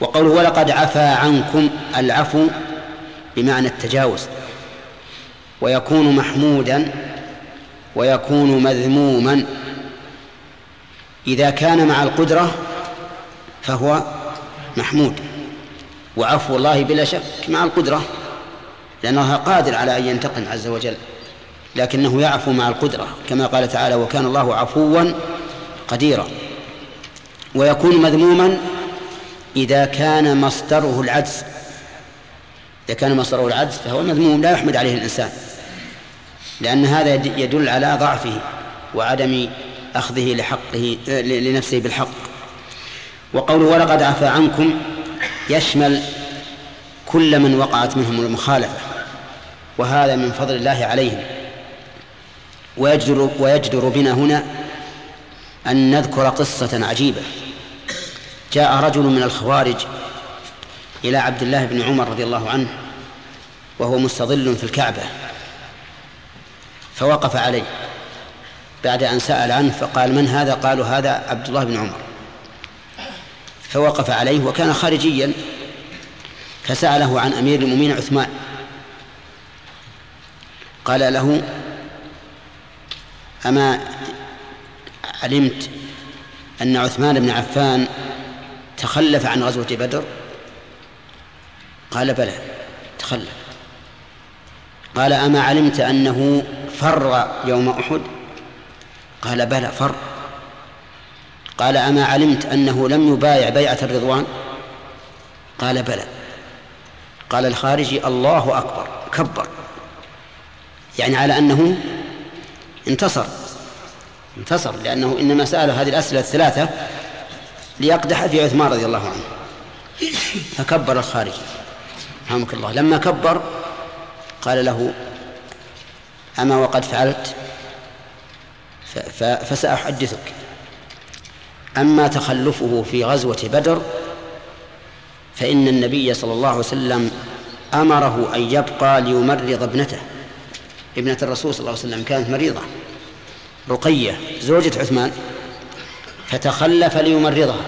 وقوله ولقد عفا عنكم العفو بمعنى التجاوز. ويكون محمودا ويكون مذموما إذا كان مع القدرة فهو محمود. وعفو الله بلا شك مع القدرة لأن الله قادر على أن ينتقم عز وجل لكنه يعفو مع القدرة كما قال تعالى وكان الله عفوا قديرا ويكون مذموما إذا كان مصدره العجز. إذا كان مصدره العجز فهو مذموم لا يحمد عليه الإنسان لأن هذا يدل على ضعفه وعدم أخذه لحقه لنفسه بالحق. وقوله ولقد عفى عنكم يشمل كل من وقعت منهم المخالفة وهذا من فضل الله عليهم. ويجدر, ويجدر بنا هنا أن نذكر قصة عجيبة. جاء رجل من الخوارج إلى عبد الله بن عمر رضي الله عنه وهو مستظل في الكعبة فوقف عليه. بعد أن سأل عنه فقال من هذا؟ قالوا هذا عبد الله بن عمر. فوقف عليه وكان خارجيا فسأله عن أمير المؤمنين عثمان. قال له أما علمت أن عثمان بن عفان تخلف عن غزوة بدر؟ قال بلى تخلف. قال أما علمت أنه فر يوم أحد؟ قال بلى فر. قال أما علمت أنه لم يبايع بيعة الرضوان؟ قال بلى. قال الخارجي الله أكبر كبر. يعني على أنه انتصر انتصر لأنه إنما سأل هذه الأسئلة الثلاثة ليقدح في عثمان رضي الله عنه. فكبر الخارجي. رحمك الله. لما كبر قال له أما وقد فعلت؟ فسأحدثك. أما تخلفه في غزوة بدر فإن النبي صلى الله عليه وسلم أمره أن يبقى ليمرض ابنته. ابنة الرسول صلى الله عليه وسلم كانت مريضة. رقية زوجة عثمان فتخلف ليمرضها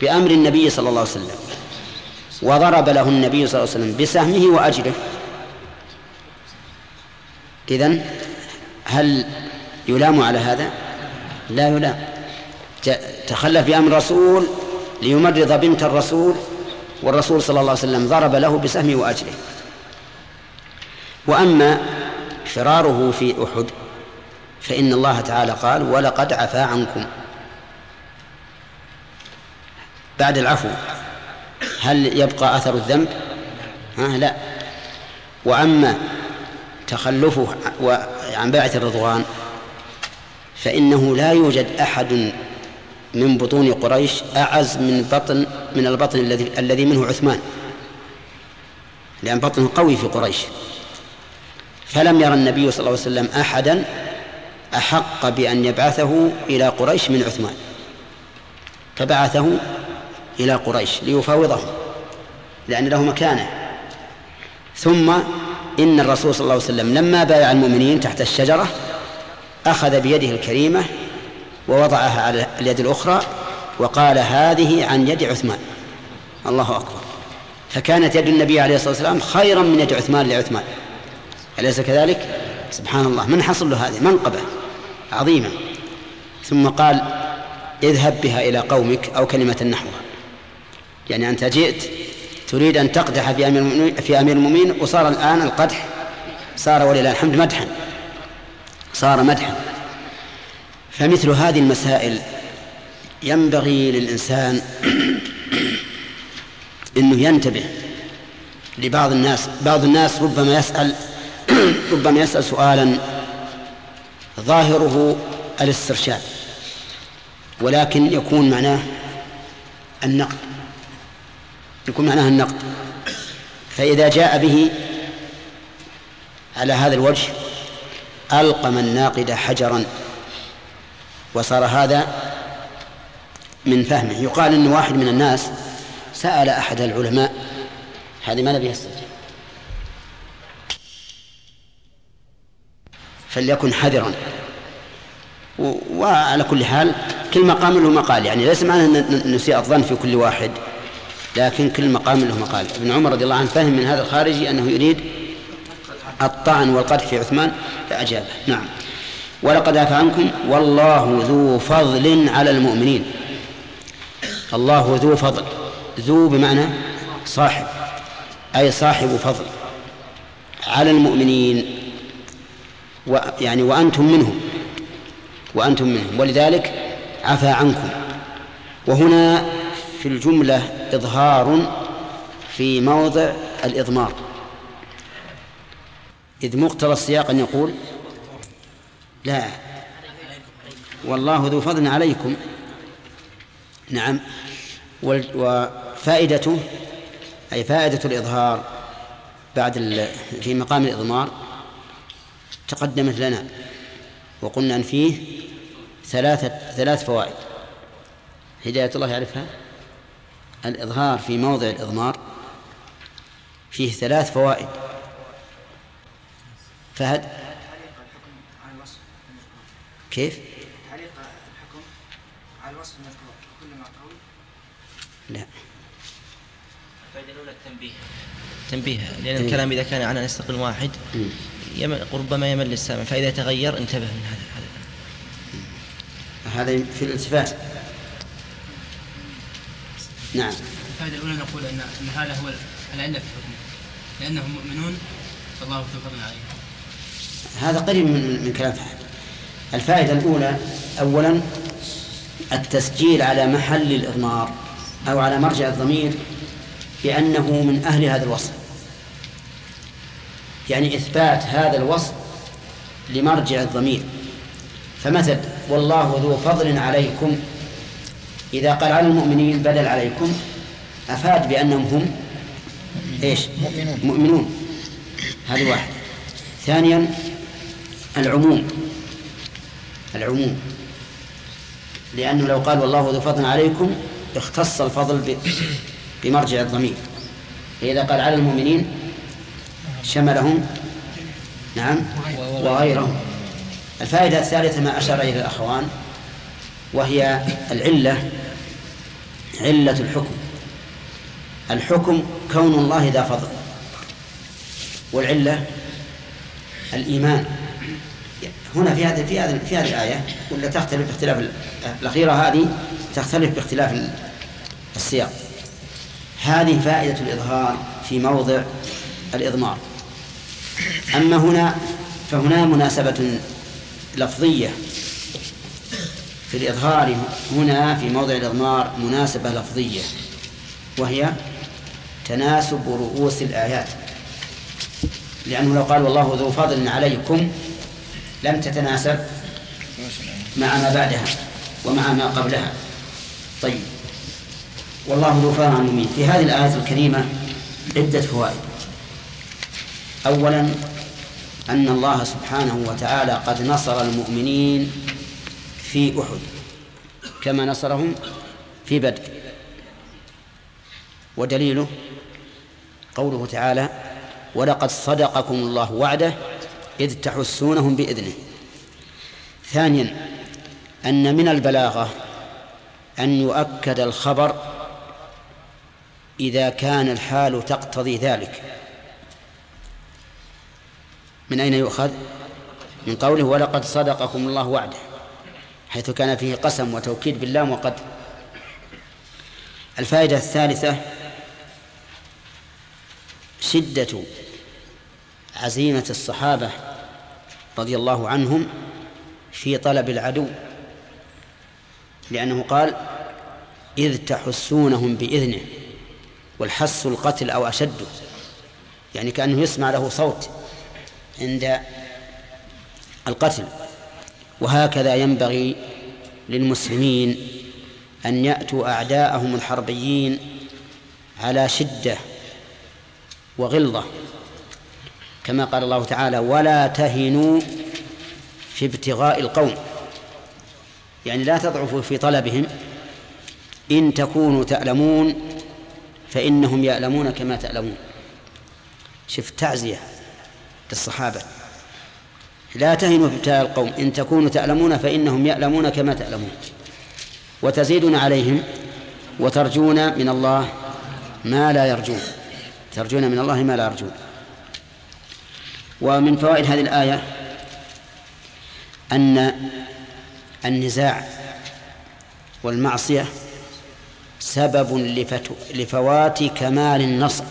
بأمر النبي صلى الله عليه وسلم. وضرب له النبي صلى الله عليه وسلم بسهمه وأجره. إذن هل يلام على هذا؟ لا يلام. تخلف بأمر الرسول ليمرض بنت الرسول والرسول صلى الله عليه وسلم ضرب له بسهمه وأجره وأما فراره في أحد فإن الله تعالى قال ولقد عفا عنكم. بعد العفو هل يبقى أثر الذنب؟ ها لا. وأما تخلفه عن بيعة الرضوان فإنه لا يوجد أحد من بطون قريش أعز من بطن من البطن الذي الذي منه عثمان. لأن بطنه قوي في قريش. فلم يرى النبي صلى الله عليه وسلم أحدا أحق بأن يبعثه إلى قريش من عثمان. فبعثه إلى قريش ليفاوضهم لأن له مكانة. ثم إن الرسول صلى الله عليه وسلم لما بايع المؤمنين تحت الشجرة أخذ بيده الكريمة ووضعها على اليد الأخرى وقال هذه عن يد عثمان. الله أكبر. فكانت يد النبي عليه الصلاة والسلام خيرا من يد عثمان لعثمان. أليس كذلك؟ سبحان الله. من حصل له هذه؟ منقبة عظيمة. ثم قال اذهب بها إلى قومك أو كلمة نحوها. يعني أنت جئت تريد أن تقدح في أمير المؤمنين, وصار الآن القدح صار ولله الحمد مدحا. صار مدحا. فمثل هذه المسائل ينبغي للإنسان أنه ينتبه لبعض الناس. بعض الناس ربما يسأل ربما يسأل سؤالا ظاهره الاسترشاد ولكن يكون معناه النقد. يكون معناه النقد. فإذا جاء به على هذا الوجه ألقم الناقد حجرا. وصار هذا من فهمه. يقال أن واحد من الناس سأل أحد العلماء هذه ماذا بها السجن؟ فليكن حذرا. وعلى كل حال كل مقام له مقال. يعني ليس معنى أن نسيء الظن في كل واحد لكن كل مقام له مقال. ابن عمر رضي الله عنه فهم من هذا الخارجي أنه يريد الطعن والقدح في عثمان فأجابه نعم. ولقد عفى عنكم والله ذو فضل على المؤمنين. الله ذو فضل. ذو بمعنى صاحب أي صاحب فضل على المؤمنين. و يعني وأنتم منهم وأنتم منهم. ولذلك عفى عنكم. وهنا في الجملة إظهار في موضع الإضمار. إذ مقتضى السياق أن يقول لا والله ذو فضل عليكم. نعم. وفائدته أي فائدة الإظهار بعد في مقام الإضمار تقدمت لنا وقلنا أن فيه ثلاثة ثلاث فوائد. هداية الله يعرفها؟ الإظهار في موضع الإضمار فيه ثلاث فوائد. فهد؟ كيف؟ تعليق الحكم على الوصف المذكور كل ما قول لا. الفائدة الأولى التنبيه. تنبيه. لأن إيه. الكلام إذا كان على نسق واحد يمل ربما يمل السامع فإذا تغير انتبه من هذا. هذا في الالتفات. نعم. الفائدة الأولى نقول أن أن هذا هو العلة في الحكم. لأنهم مؤمنون فالله فضل عليهم. هذا قريب من من كلام فهد. الفائدة الأولى أولا التسجيل على محل الإضمار أو على مرجع الضمير بأنه من أهل هذا الوصف. يعني إثبات هذا الوصف لمرجع الضمير. فمثل والله ذو فضل عليكم إذا قال على المؤمنين بدل عليكم أفاد بأنهم هم إيش؟ مؤمنون, مؤمنون. هذه واحد. ثانيا العموم. العموم. لأنه لو قال والله ذو فضل عليكم اختص الفضل بمرجع الضمير. فإذا قال على المؤمنين شملهم نعم وغيرهم. الفائدة الثالثة ما أشار إليه الأخوان وهي العلة علة الحكم. الحكم كون الله ذا فضل. والعلة الإيمان. هنا في هذه في هذه في هذه الآية ولا تختلف باختلاف الأخيرة هذه تختلف باختلاف السياق. هذه فائدة الإظهار في موضع الإضمار. أما هنا فهنا مناسبة لفظية. في الإظهار هنا في موضع الإضمار مناسبة لفظية وهي تناسب رؤوس الآيات. لأنه لو قال والله ذو فضل عليكم لم تتناسب مع ما بعدها ومع ما قبلها. طيب. والله فضل عن المؤمنين في هذه الآية الكريمة عدة فوائد. أولا أن الله سبحانه وتعالى قد نصر المؤمنين في أحد كما نصرهم في بدر. ودليله قوله تعالى ولقد صدقكم الله وعده إذ تحسونهم بإذنه. ثانيا أن من البلاغة أن يؤكد الخبر إذا كان الحال تقتضي ذلك. من أين يؤخذ؟ من قوله ولقد صدقكم الله وعده حيث كان فيه قسم وتوكيد باللام وقد. الفائدة الثالثة شدة عزيمة الصحابة رضي الله عنهم في طلب العدو لأنه قال إذ تحسونهم بإذنه والحس القتل أو أشد. يعني كأنه يسمع له صوت عند القتل. وهكذا ينبغي للمسلمين أن يأتوا أعداءهم الحربيين على شدة وغلظة. كما قال الله تعالى ولا تهنوا في ابتغاء القوم. يعني لا تضعفوا في طلبهم إن تكونوا تألمون فإنهم يألمون كما تألمون. شف تعزية للصحابة. لا تهنوا في ابتلاء القوم إن تكونوا تألمون فإنهم يألمون كما تألمون. وتزيدون عليهم وترجون من الله ما لا يرجون. ترجون من الله ما لا يرجون. ومن فوائد هذه الآية أن النزاع والمعصية سبب لفوات كمال النصر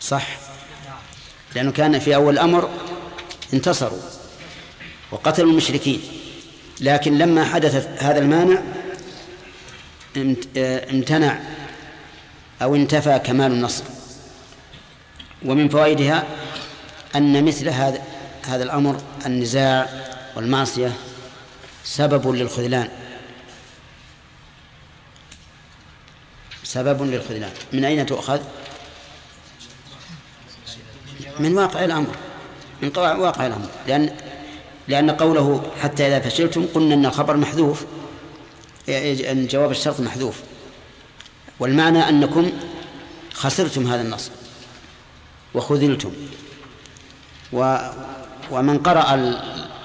صح؟ لأنه كان في أول الأمر انتصروا وقتلوا المشركين. لكن لما حدث هذا المانع امتنع أو انتفى كمال النصر ومن فوائدها أن مثل هذا هذا الأمر النزاع والمعصية سبب للخذلان. سبب للخذلان. من أين تؤخذ؟ من واقع الأمر. من واقع الأمر. لأن لأن قوله حتى إذا فشلتم قلنا أن الخبر محذوف. أن جواب الشرط محذوف. والمعنى أنكم خسرتم هذا النص وخذلتم. و ومن قرأ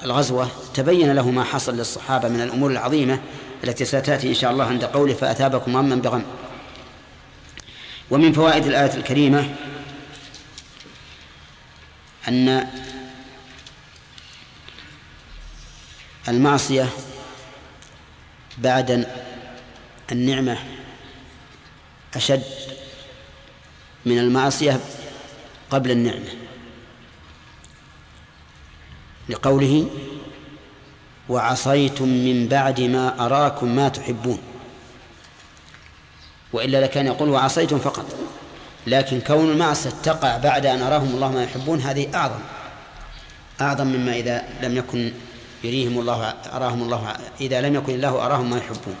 الغزوة تبين له ما حصل للصحابة من الأمور العظيمة التي ستأتي إن شاء الله عند قوله فأثابكم غما بغم. ومن فوائد الآية الكريمة أن المعصية بعد النعمة أشد من المعصية قبل النعمة. لقوله وعصيتم من بعد ما أراكم ما تحبون. وإلا لكان يقول وعصيتم فقط. لكن كون المعصية تقع بعد أن أراهم الله ما يحبون هذه أعظم. أعظم مما إذا لم يكن يريهم الله أراهم الله إذا لم يكن الله أراهم ما يحبون.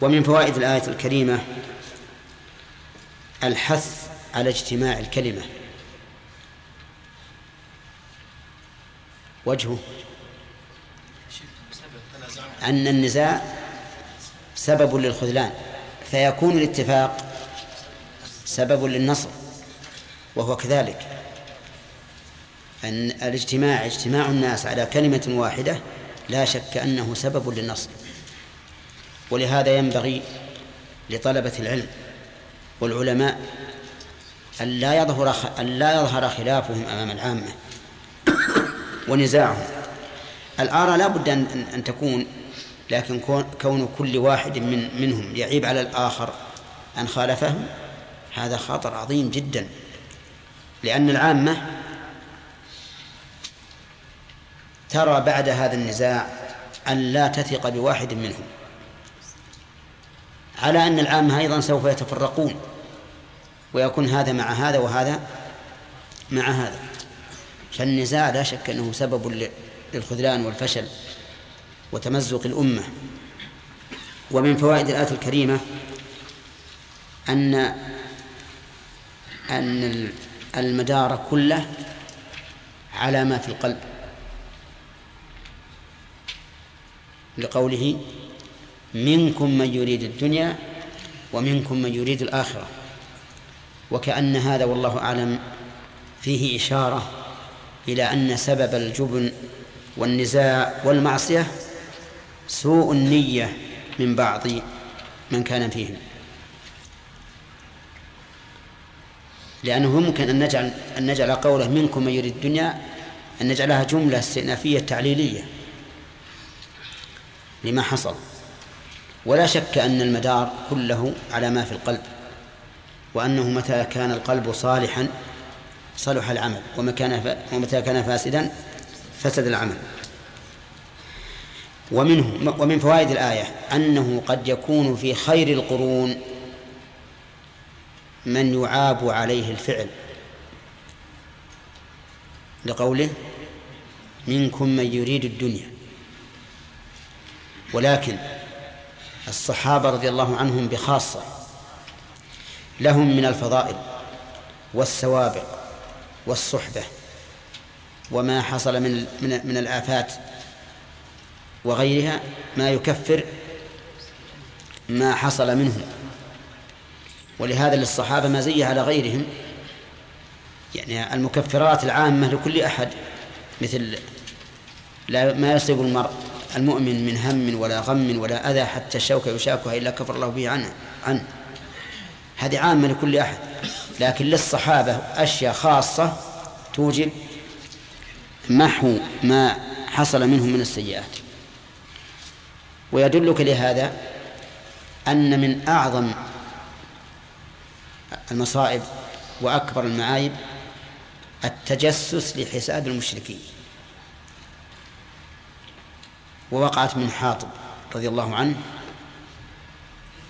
ومن فوائد الآية الكريمة الحث على اجتماع الكلمة. وجهه. أن النزاع سبب للخذلان فيكون الاتفاق سبب للنصر وهو كذلك. أن الاجتماع اجتماع الناس على كلمة واحدة لا شك أنه سبب للنصر. ولهذا ينبغي لطلبة العلم والعلماء أن لا يظهر أن لا يظهر خلافهم أمام العامة ونزاعهم. الآراء لا بد أن أن تكون لكن كون كل واحد من منهم يعيب على الآخر أن خالفهم هذا خطر عظيم جدا. لأن العامة ترى بعد هذا النزاع أن لا تثق بواحد منهم على أن العامة أيضا سوف يتفرقون. ويكون هذا مع هذا وهذا مع هذا. فالنزاع لا شك أنه سبب للخذلان والفشل وتمزق الأمة. ومن فوائد الآية الكريمة أن أن المدار كله على ما في القلب. لقوله منكم من يريد الدنيا ومنكم من يريد الآخرة. وكأن هذا والله أعلم فيه إشارة إلى أن سبب الجبن والنزاع والمعصية سوء النية من بعض من كان فيهم. لأنه ممكن أن نجعل أن نجعل قوله منكم من يريد الدنيا أن نجعلها جملة استئنافية تعليلية لما حصل. ولا شك أن المدار كله على ما في القلب. وأنه متى كان القلب صالحا صلح العمل ومتى كان فاسدا فسد العمل. ومنه ومن فوائد الآية أنه قد يكون في خير القرون من يعاب عليه الفعل. لقوله منكم من يريد الدنيا. ولكن الصحابة رضي الله عنهم بخاصة لهم من الفضائل والسوابق والصحبة وما حصل من من من الآفات وغيرها ما يكفر ما حصل منهم. ولهذا للصحابة مزية على غيرهم يعني المكفرات العامة لكل أحد مثل لا ما يصيب المرء المؤمن من هم ولا غم ولا أذى حتى الشوكة يشاكها إلا كفر الله به عنه عنه. هذه عامة لكل أحد. لكن للصحابة أشياء خاصة توجب محو ما حصل منهم من السيئات. ويدلك لهذا أن من أعظم المصائب وأكبر المعايب التجسس لحساب المشركين. ووقعت من حاطب رضي الله عنه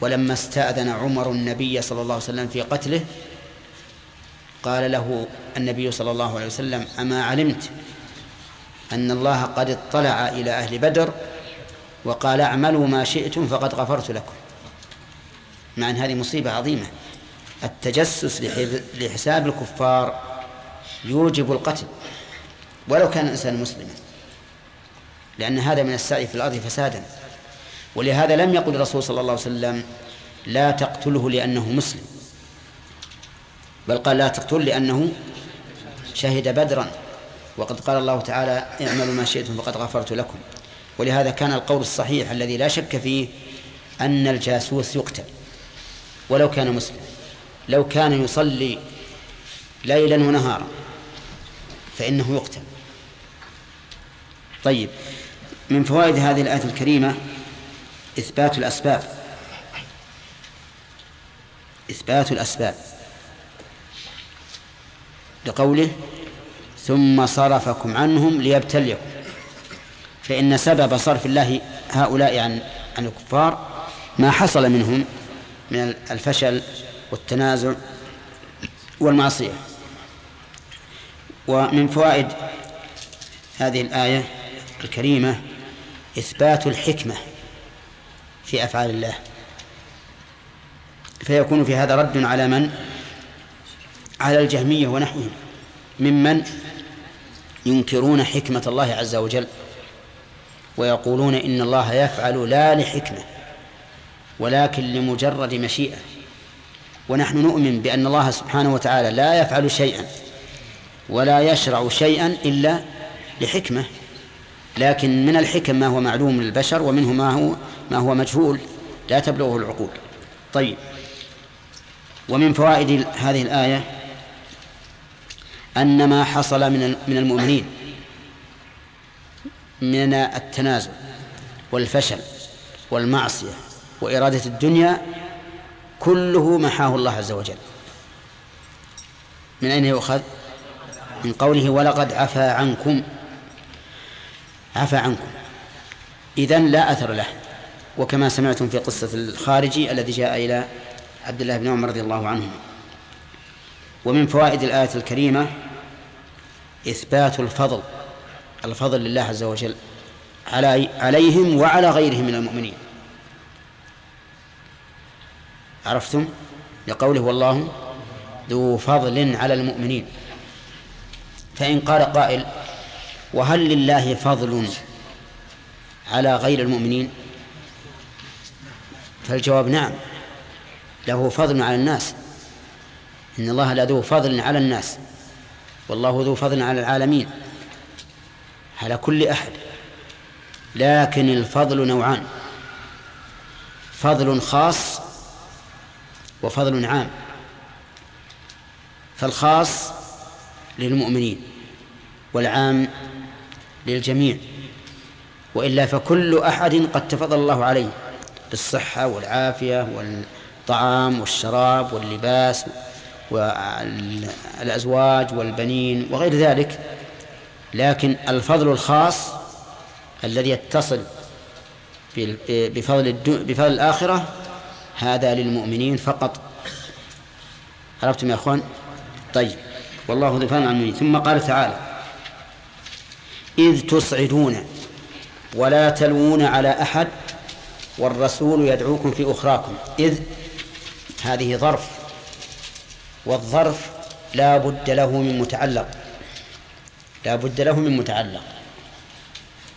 ولما استأذن عمر النبي صلى الله عليه وسلم في قتله قال له النبي صلى الله عليه وسلم أما علمت أن الله قد اطلع إلى أهل بدر وقال اعملوا ما شئتم فقد غفرت لكم. مع أن هذه مصيبة عظيمة. التجسس لحساب الكفار يوجب القتل ولو كان الإنسان مسلما لأن هذا من السعي في الأرض فسادا. ولهذا لم يقل الرسول صلى الله عليه وسلم لا تقتله لأنه مسلم بل قال لا تقتل لأنه شهد بدرا وقد قال الله تعالى اعملوا ما شئتم فقد غفرت لكم. ولهذا كان القول الصحيح الذي لا شك فيه أن الجاسوس يقتل ولو كان مسلم لو كان يصلي ليلا ونهارا فإنه يقتل. طيب من فوائد هذه الآية الكريمة إثبات الأسباب. إثبات الأسباب. لقوله ثم صرفكم عنهم ليبتليكم. فإن سبب صرف الله هؤلاء عن عن الكفار ما حصل منهم من الفشل والتنازع والمعصية. ومن فوائد هذه الآية الكريمة إثبات الحكمة. في أفعال الله. فيكون في هذا رد على من؟ على الجهمية ونحوهم. ممن ينكرون حكمة الله عز وجل ويقولون إن الله يفعل لا لحكمة ولكن لمجرد مشيئة. ونحن نؤمن بأن الله سبحانه وتعالى لا يفعل شيئا ولا يشرع شيئا إلا لحكمة. لكن من الحكم ما هو معلوم للبشر ومنه ما هو ما هو مجهول لا تبلغه العقول. طيب. ومن فوائد هذه الآية أن ما حصل من من المؤمنين من التنازل والفشل والمعصية وإرادة الدنيا كله محاه الله عز وجل. من أين يؤخذ؟ من قوله ولقد عفا عنكم. عفا عنكم. إذن لا أثر له. وكما سمعتم في قصة الخارجي الذي جاء إلى عبد الله بن عمر رضي الله عنهما ومن فوائد الآية الكريمة إثبات الفضل الفضل لله عز وجل على عليهم وعلى غيرهم من المؤمنين. عرفتم؟ لقوله والله ذو فضل على المؤمنين. فإن قال قائل وهل لله فضل على غير المؤمنين؟ فالجواب نعم. له فضل على الناس. إن الله لذو فضل على الناس. والله ذو فضل على العالمين. على كل أحد. لكن الفضل نوعان. فضل خاص وفضل عام. فالخاص للمؤمنين والعام للجميع. وإلا فكل أحد قد تفضل الله عليه. بالصحة والعافية والطعام والشراب واللباس والأزواج والبنين وغير ذلك. لكن الفضل الخاص الذي يتصل بفضل بفضل الآخرة هذا للمؤمنين فقط. عرفتم يا أخوان؟ طيب والله ذو فضل المؤمنين ثم قال تعالى إذ تصعدون ولا تلوون على أحد والرسول يدعوكم في أخراكم. إذ هذه ظرف والظرف لا بد له من متعلق. لا بد له من متعلق.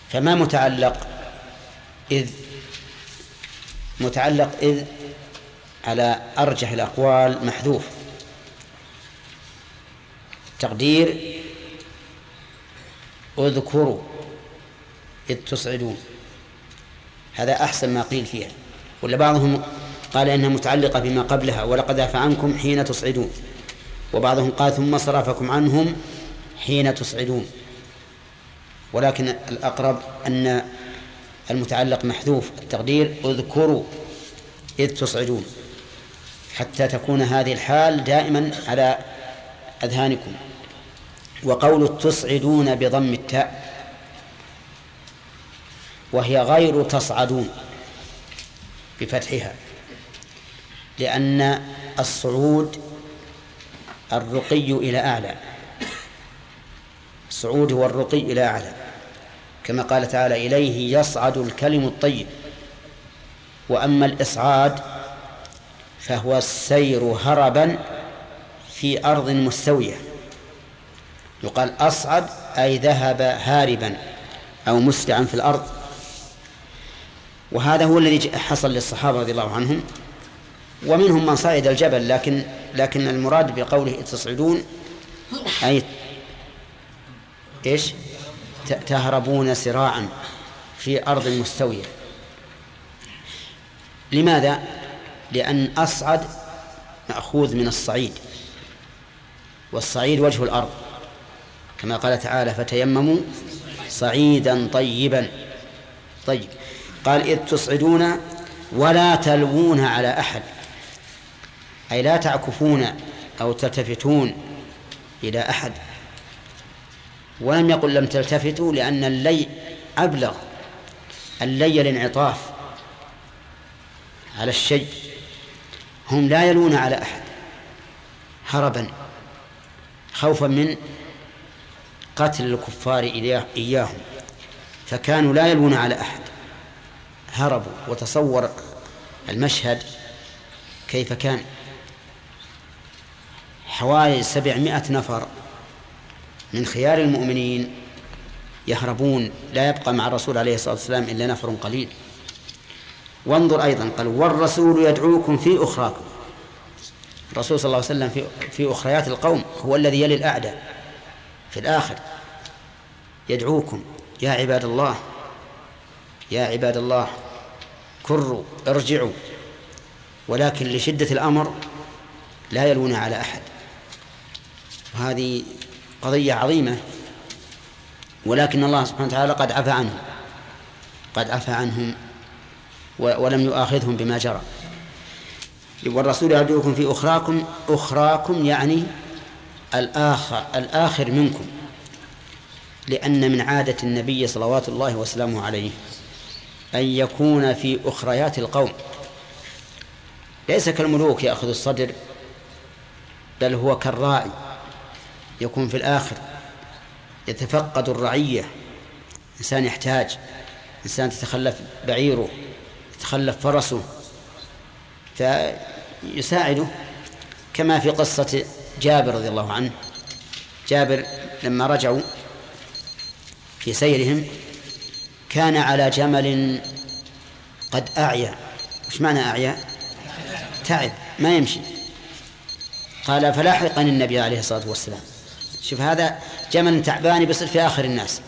فما متعلق إذ؟ متعلق إذ على أرجح الأقوال محذوف. تقدير اذكروا إذ تصعدون. هذا أحسن ما قيل فيها. ولا بعضهم قال إنها متعلقة بما قبلها ولقد عفى عنكم حين تصعدون. وبعضهم قال ثم صرفكم عنهم حين تصعدون. ولكن الأقرب أن المتعلق محذوف التقدير اذكروا إذ تصعدون حتى تكون هذه الحال دائما على أذهانكم. وقول تصعدون بضم التاء وهي غير تصعدون بفتحها لأن الصعود الرقي إلى أعلى. الصعود هو الرقي إلى أعلى. كما قال تعالى إليه يصعد الكلم الطيب. وأما الإصعاد فهو السير هربا في أرض مستوية. يقال أصعد أي ذهب هاربا أو مسرعا في الأرض. وهذا هو الذي حصل للصحابة رضي الله عنهم. ومنهم من صعد الجبل لكن لكن المراد بقوله تصعدون أي إيش؟ تهربون سراعا في أرض مستوية. لماذا؟ لأن أصعد مأخوذ من الصعيد والصعيد وجه الأرض. كما قال تعالى فتيمموا صعيدا طيبا. طيب. قال إذ تصعدون ولا تلوون على أحد أي لا تعكفون أو تلتفتون إلى أحد. ولم يقل لم تلتفتوا لأن اللي أبلغ اللي الانعطاف على الشيء. هم لا يلون على أحد هربا خوفا من قتل الكفار إياهم فكانوا لا يلون على أحد. هربوا وتصور المشهد كيف كان. حوالي سبعمائة نفر من خيار المؤمنين يهربون لا يبقى مع الرسول عليه الصلاة والسلام إلا نفر قليل. وانظر أيضا قال والرسول يدعوكم في أخراكم. الرسول صلى الله عليه وسلم في, في أخريات القوم هو الذي يلي الأعداء في الآخر. يدعوكم يا عباد الله يا عباد الله كروا ارجعوا. ولكن لشدة الأمر لا يلون على أحد. وهذه قضية عظيمة ولكن الله سبحانه وتعالى قد عفى عنهم. قد عفى عنهم ولم يؤاخذهم بما جرى. والرسول يدعوكم في أخراكم أخراكم يعني الآخر الآخر منكم. لأن من عادة النبي صلوات الله وسلامه عليه. أن يكون في أخريات القوم. ليس كالملوك يأخذ الصدر بل هو كالراعي يكون في الآخر. يتفقد الرعية. إنسان يحتاج إنسان تتخلف بعيره يتخلف فرسه فيساعده. كما في قصة جابر رضي الله عنه. جابر لما رجعوا في سيرهم كان على جمل قد أعيا. وش معنى أعيا؟ تعب. ما يمشي. قال فلاحقني النبي عليه الصلاة والسلام. شوف هذا جمل تعبان بيصير في آخر الناس.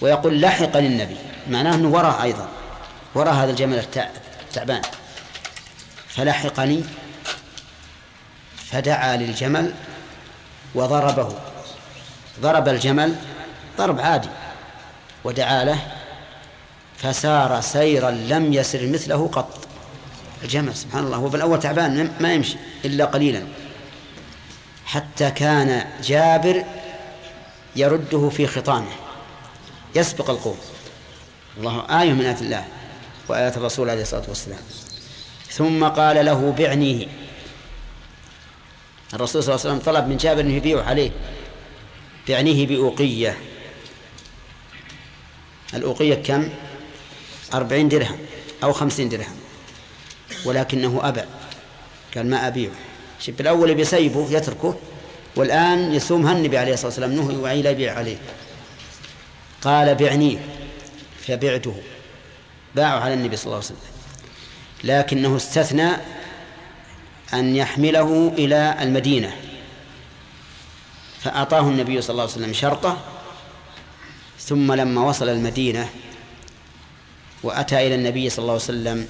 ويقول لحقني النبي. معناه أنه وراء أيضا. وراء هذا الجمل التعبان. فلحقني فدعا للجمل وضربه. ضرب الجمل ضرب عادي. ودعا له فسار سيرا لم يسر مثله قط. الجمل سبحان الله. هو بالأول تعبان ما يمشي إلا قليلا. حتى كان جابر يرده في خطامه. يسبق القوم. الله آية من آيات الله وآيات الرسول عليه الصلاة والسلام. ثم قال له بعنيه الرسول صلى الله عليه وسلم طلب من جابر أن يبيعه عليه. بعنيه بأوقية. الأوقية كم؟ أربعين درهم أو خمسين درهم ولكنه أبى قال ما أبيعه شوف الأول بيسيبه يتركه والآن يسومها النبي عليه الصلاة والسلام نهي وعي لا يبيع عليه. قال بعنيه فبعته باعوا على النبي صلى الله عليه وسلم. لكنه استثنى أن يحمله إلى المدينة. فأعطاه النبي صلى الله عليه وسلم شرطه ثم لما وصل المدينة وأتى إلى النبي صلى الله عليه وسلم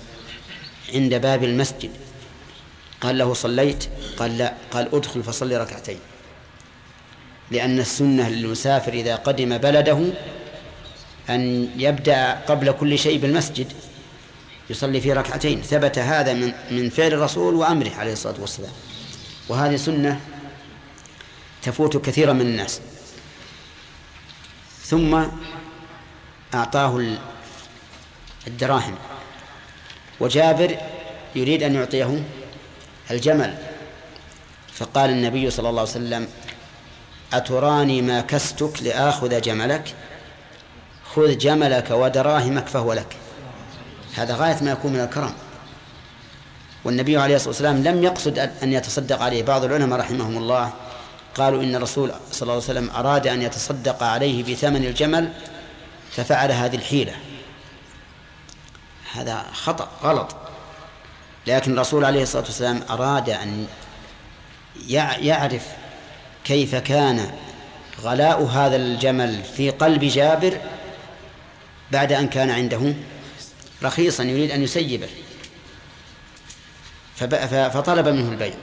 عند باب المسجد. قال له صليت؟ قال لا. قال ادخل فصلي ركعتين. لأن السنة للمسافر إذا قدم بلده أن يبدأ قبل كل شيء بالمسجد يصلي في ركعتين. ثبت هذا من من فعل الرسول وأمره عليه الصلاة والسلام. وهذه سنة تفوت كثيرا من الناس. ثم أعطاه الدراهم. وجابر يريد أن يعطيه الجمل. فقال النبي صلى الله عليه وسلم أتراني ما كستك لآخذ جملك؟ خذ جملك ودراهمك فهو لك. هذا غاية ما يكون من الكرم. والنبي عليه الصلاة والسلام لم يقصد أن يتصدق عليه. بعض العلماء رحمهم الله قالوا إن الرسول صلى الله عليه وسلم أراد أن يتصدق عليه بثمن الجمل ففعل هذه الحيلة. هذا خطأ غلط. لكن الرسول عليه الصلاة والسلام أراد أن يعرف كيف كان غلاء هذا الجمل في قلب جابر بعد أن كان عنده رخيصا يريد أن يسيبه. فطلب منه البيع.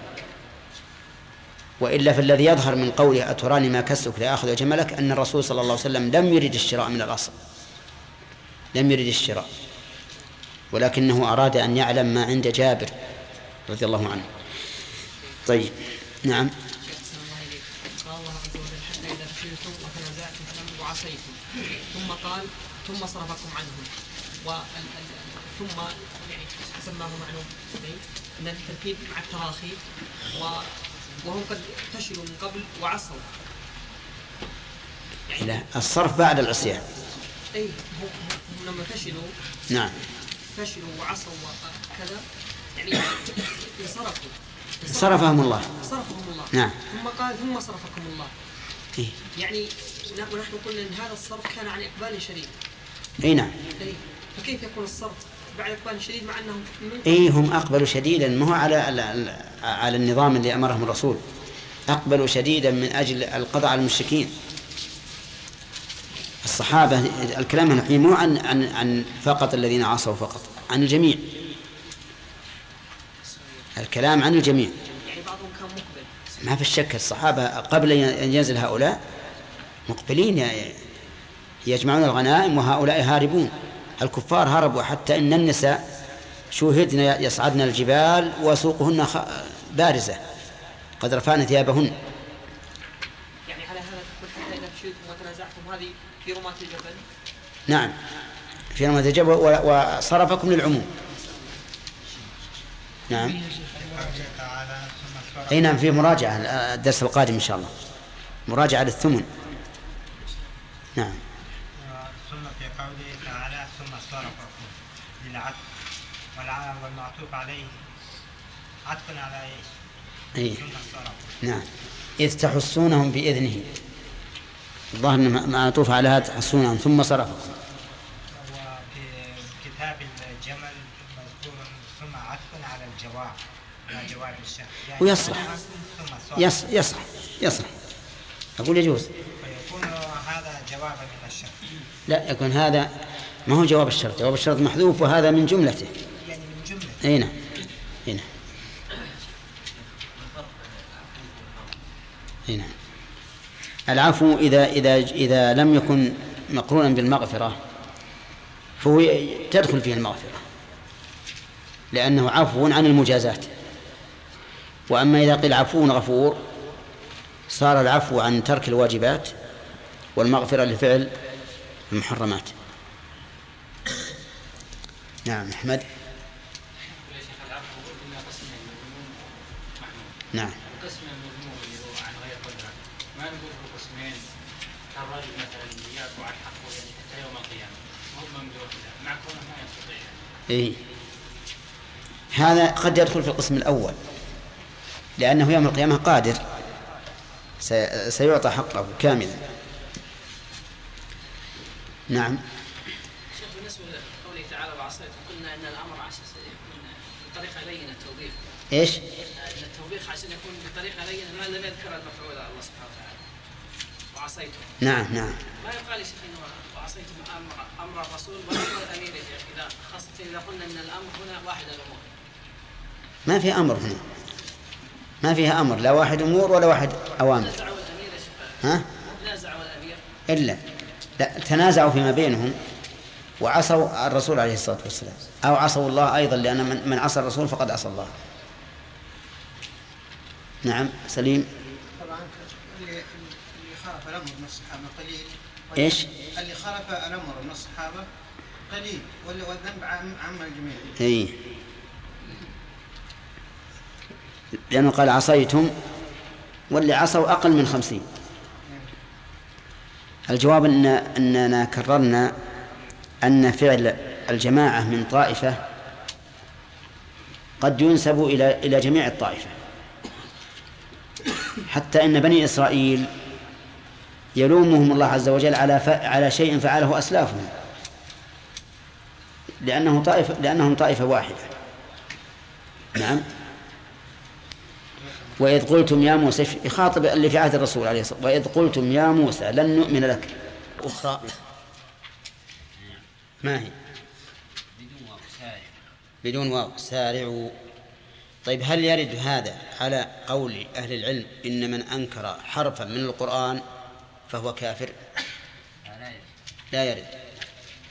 وإلا فالذي يظهر من قوله أتراني ما كسك لآخذ جملك أن الرسول صلى الله عليه وسلم لم يرد الشراء من الأصل. لم يرد الشراء. ولكنه أراد أن يعلم ما عند جابر رضي الله عنه. طيب نعم. قال الله عز وجل حتى إذا فشلتم وتنازعتم في وعصيتم ثم قال ثم صرفكم عنهم. و ثم يعني حسب ما هو معلوم إن التركيب مع التراخي و وهم قد فشلوا من قبل وعصوا. يعني لا الصرف بعد العصيان. اي هم لما فشلوا. نعم. فشلوا وعصوا وكذا. يعني انصرفوا. صرفهم الله. صرفهم الله. نعم. ثم قال ثم صرفكم الله. إيه؟ يعني ونحن قلنا إن هذا الصرف كان عن إقبال شديد. إي نعم. إيه؟ فكيف يكون الصرف بعد إقبال شديد مع أنهم إي هم أقبلوا شديدا. ما هو على على النظام اللي أمرهم الرسول؟ أقبلوا شديدا من أجل القضاء على المشركين. الصحابة الكلام هنا مو عن عن عن فقط الذين عصوا فقط عن الجميع. الكلام عن الجميع. يعني ما في الشك الصحابة قبل أن ينزل هؤلاء مقبلين يجمعون الغنائم وهؤلاء هاربون. الكفار هربوا حتى إن النساء شوهدن يصعدن الجبال وسوقهن بارزة قد رفعن ثيابهن يعني على هذا تقول حتى اذا مشيتم وتنازعتم هذه في رماة الجبل؟ نعم. في رماة الجبل وصرفكم للعموم. نعم. أي نعم في مراجعة الدرس القادم إن شاء الله. مراجعة للثمن. نعم. ثم في قوله تعالى ثم صرفكم للعطف والمعطوف عليه عطف على إيش؟ اي نعم. إذ تحسونهم بإذنه. الظاهر معطوف على هذا تحسونهم ثم صرفكم وفي كتاب الجمل مذكور ثم عطف على الجواب على جواب الشهر يعني ويصلح. يص يصلح يصلح. أقول يجوز. فيكون هذا جوابا من الشرط. لا يكون هذا ما هو جواب الشرط. جواب الشرط محذوف وهذا من جملته. يعني من جملة. أي نعم. أي نعم. أي نعم. العفو إذا إذا إذا لم يكن مقرونا بالمغفرة فهو تدخل فيه المغفرة لأنه عفو عن المجازات. وأما إذا قيل عفو غفور صار العفو عن ترك الواجبات والمغفرة لفعل المحرمات. نعم أحمد. نعم القسم المذموم اللي هو عن غير قدرة ما نقول له قسمين كالرجل مثلا يعفو عن حقه يعني حتى يوم القيامة هو ممدوح له مع كونه ما يستطيع إيه. هذا قد يدخل في القسم الأول لأنه يوم القيامة قادر. سي- سيعطى حقه كاملا. نعم. شيخ بالنسبة لقوله تعالى وعصيت قلنا إن الأمر عشان يكون بطريقة لينة التوبيخ إيش؟ إن التوبيخ عشان يكون بطريقة لينة ما لم يذكر المفعول على الله سبحانه وتعالى. وعصيته. نعم نعم ما يقال يا شيخ انه وعصيتم أمر أمر الرسول وامر الامير يا شيخ اذا قلنا هنا واحد ما في أمر هنا. ما فيها أمر لا واحد أمور ولا واحد شيخ. ها؟ إلا. لا تنازعوا فيما بينهم وعصوا الرسول عليه الصلاة والسلام. أو عصوا الله أيضا لأن من, من عصى الرسول فقد عصى الله. نعم سليم. طبعا اللي اللي خالف الأمر من الصحابة قليل. إيش؟ اللي خالف الأمر من الصحابة قليل وال- والذنب عام الجميع. إي. لأنه قال عصيتم واللي عصوا أقل من خمسين. الجواب أن أننا كررنا أن فعل الجماعة من طائفة قد ينسب إلى إلى جميع الطائفة. حتى أن بني إسرائيل يلومهم الله عز وجل على. على شيء فعله أسلافهم. لأنه طائفة لأنهم طائفة واحدة. نعم. وإذ قلتم يا موسى يخاطب اللي في عهد الرسول عليه الصلاة والسلام وإذ قلتم يا موسى لن نؤمن لك. أخرى. ما هي؟ بدون واو. سارع بدون واو سارعوا. طيب هل يرد هذا على قول أهل العلم إن من أنكر حرفا من القرآن فهو كافر؟ لا يرد.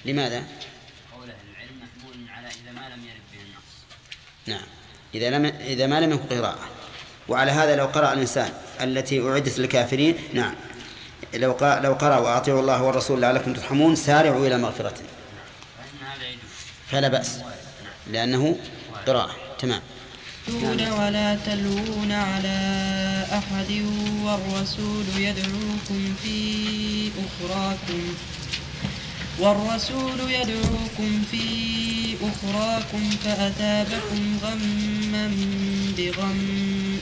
لماذا قول أهل العلم محمول على إذا ما لم يرد به النص نعم. إذا لم إذا ما لم يكن قراءة. وعلى هذا لو قرأ الإنسان التي أعدت للكافرين نعم. لو قا لو قرأ وأطيعوا الله والرسول لعلكم ترحمون سارعوا إلى مغفرة. فلا بأس. لأنه قراءة. تمام. ولا تلوون على أحد والرسول يدعوكم في أخراكم. والرسول يدعوكم في أخراكم فأثابكم غما بغم.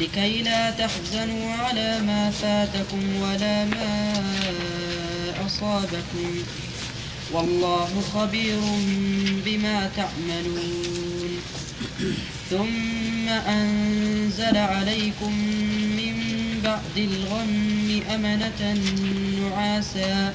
لكي لا تحزنوا على ما فاتكم ولا ما أصابكم. والله خبير بما تعملون. ثم أنزل عليكم من بعد الغم أمنة نعاسا.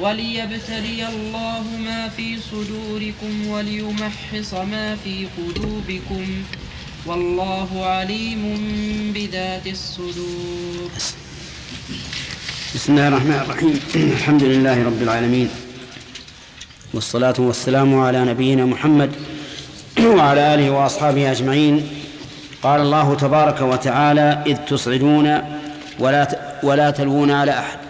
وليبتلي الله ما في صدوركم وليمحص ما في قلوبكم والله عليم بذات الصدور. بسم الله الرحمن الرحيم. الحمد لله رب العالمين. والصلاة والسلام على نبينا محمد وعلى آله وأصحابه أجمعين. قال الله تبارك وتعالى إذ تصعدون ولا ولا تلوون على أحد.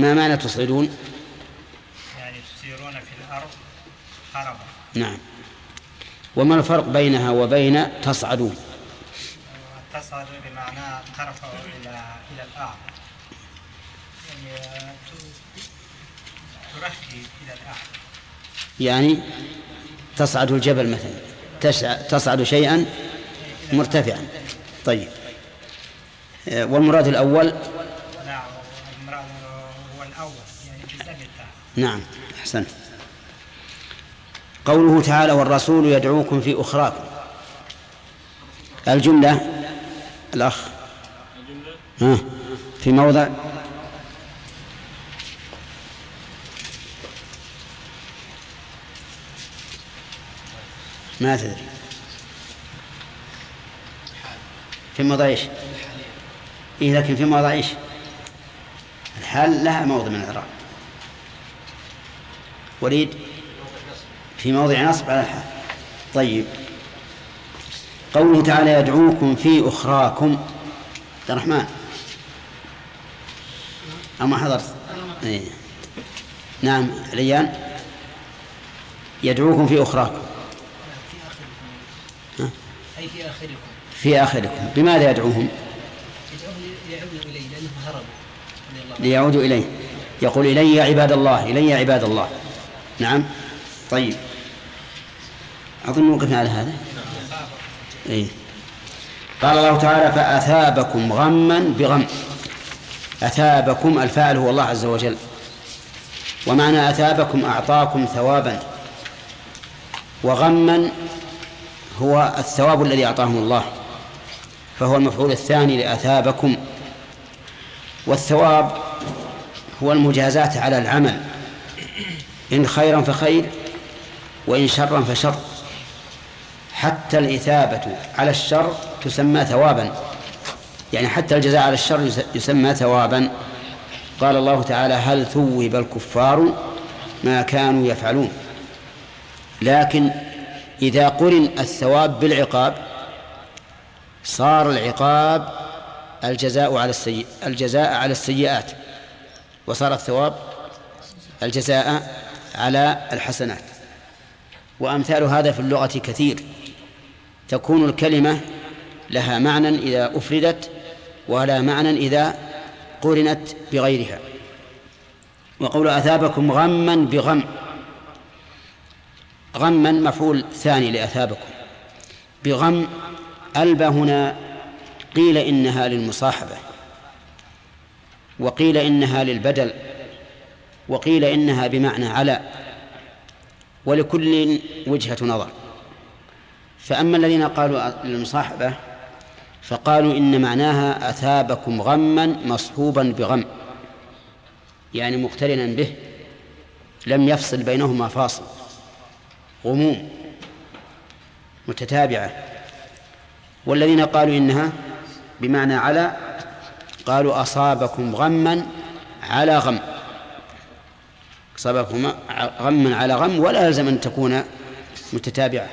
ما معنى تصعدون؟ يعني تسيرون في الأرض خربا نعم. وما الفرق بينها وبين تصعدون؟ تصعد بمعنى ترفع إلى إلى الأعلى. يعني ت- ترقي إلى الأعلى. يعني تصعد الجبل مثلا. تصعد شيئا مرتفعا. طيب. آه، والمراد الأول نعم المراد هو الأول يعني بالذات التاء نعم أحسنت قوله تعالى والرسول يدعوكم في أخراكم. الجملة الأخ. ها في موضع. ما تدري. في موضع إيش؟ إيه لكن في موضع إيش؟ الحال لها موضع من الإعراب. وليد في موضع نصب على الحال طيب. قوله تعالى يدعوكم في أخراكم. عبد الرحمن. أما حضرت. إيه. نعم ريان يدعوكم في أخراكم. ها؟ أي في آخركم. في آخركم. بماذا يدعوهم؟ يدعوهم ليعودوا إليه لأنهم هربوا. ليعودوا إليه. يقول إلي عباد الله إلي عباد الله. نعم. طيب. أظن وقفنا على هذا. إيه. قال الله تعالى فأثابكم غما بغم. أثابكم الفاعل هو الله عز وجل. ومعنى أثابكم أعطاكم ثوابا. وغما هو الثواب الذي أعطاهم الله. فهو المفعول الثاني لأثابكم. والثواب هو المجازاة على العمل. إن خيرا فخير وإن شرا فشر. حتى الإثابة على الشر تسمى ثوابا. يعني حتى الجزاء على الشر يس- يسمى ثوابا. قال الله تعالى هل ثوب الكفار ما كانوا يفعلون؟ لكن إذا قرن الثواب بالعقاب صار العقاب الجزاء على السيء الجزاء على السيئات. وصار الثواب الجزاء على الحسنات. وأمثال هذا في اللغة كثير. تكون الكلمة لها معنى إذا أفردت ولا معنى إذا قرنت بغيرها. وقول أثابكم غما بغم. غما مفعول ثاني لأثابكم. بغم ألبى هنا قيل إنها للمصاحبة. وقيل إنها للبدل. وقيل إنها بمعنى على ولكل وجهة نظر. فأما الذين قالوا للمصاحبة فقالوا إن معناها أثابكم غما مصحوبا بغم يعني مقترنا به لم يفصل بينهما فاصل غموم متتابعة. والذين قالوا إنها بمعنى على قالوا أصابكم غما على غم. أصابكم غما على غم ولا يلزم أن تكون متتابعة.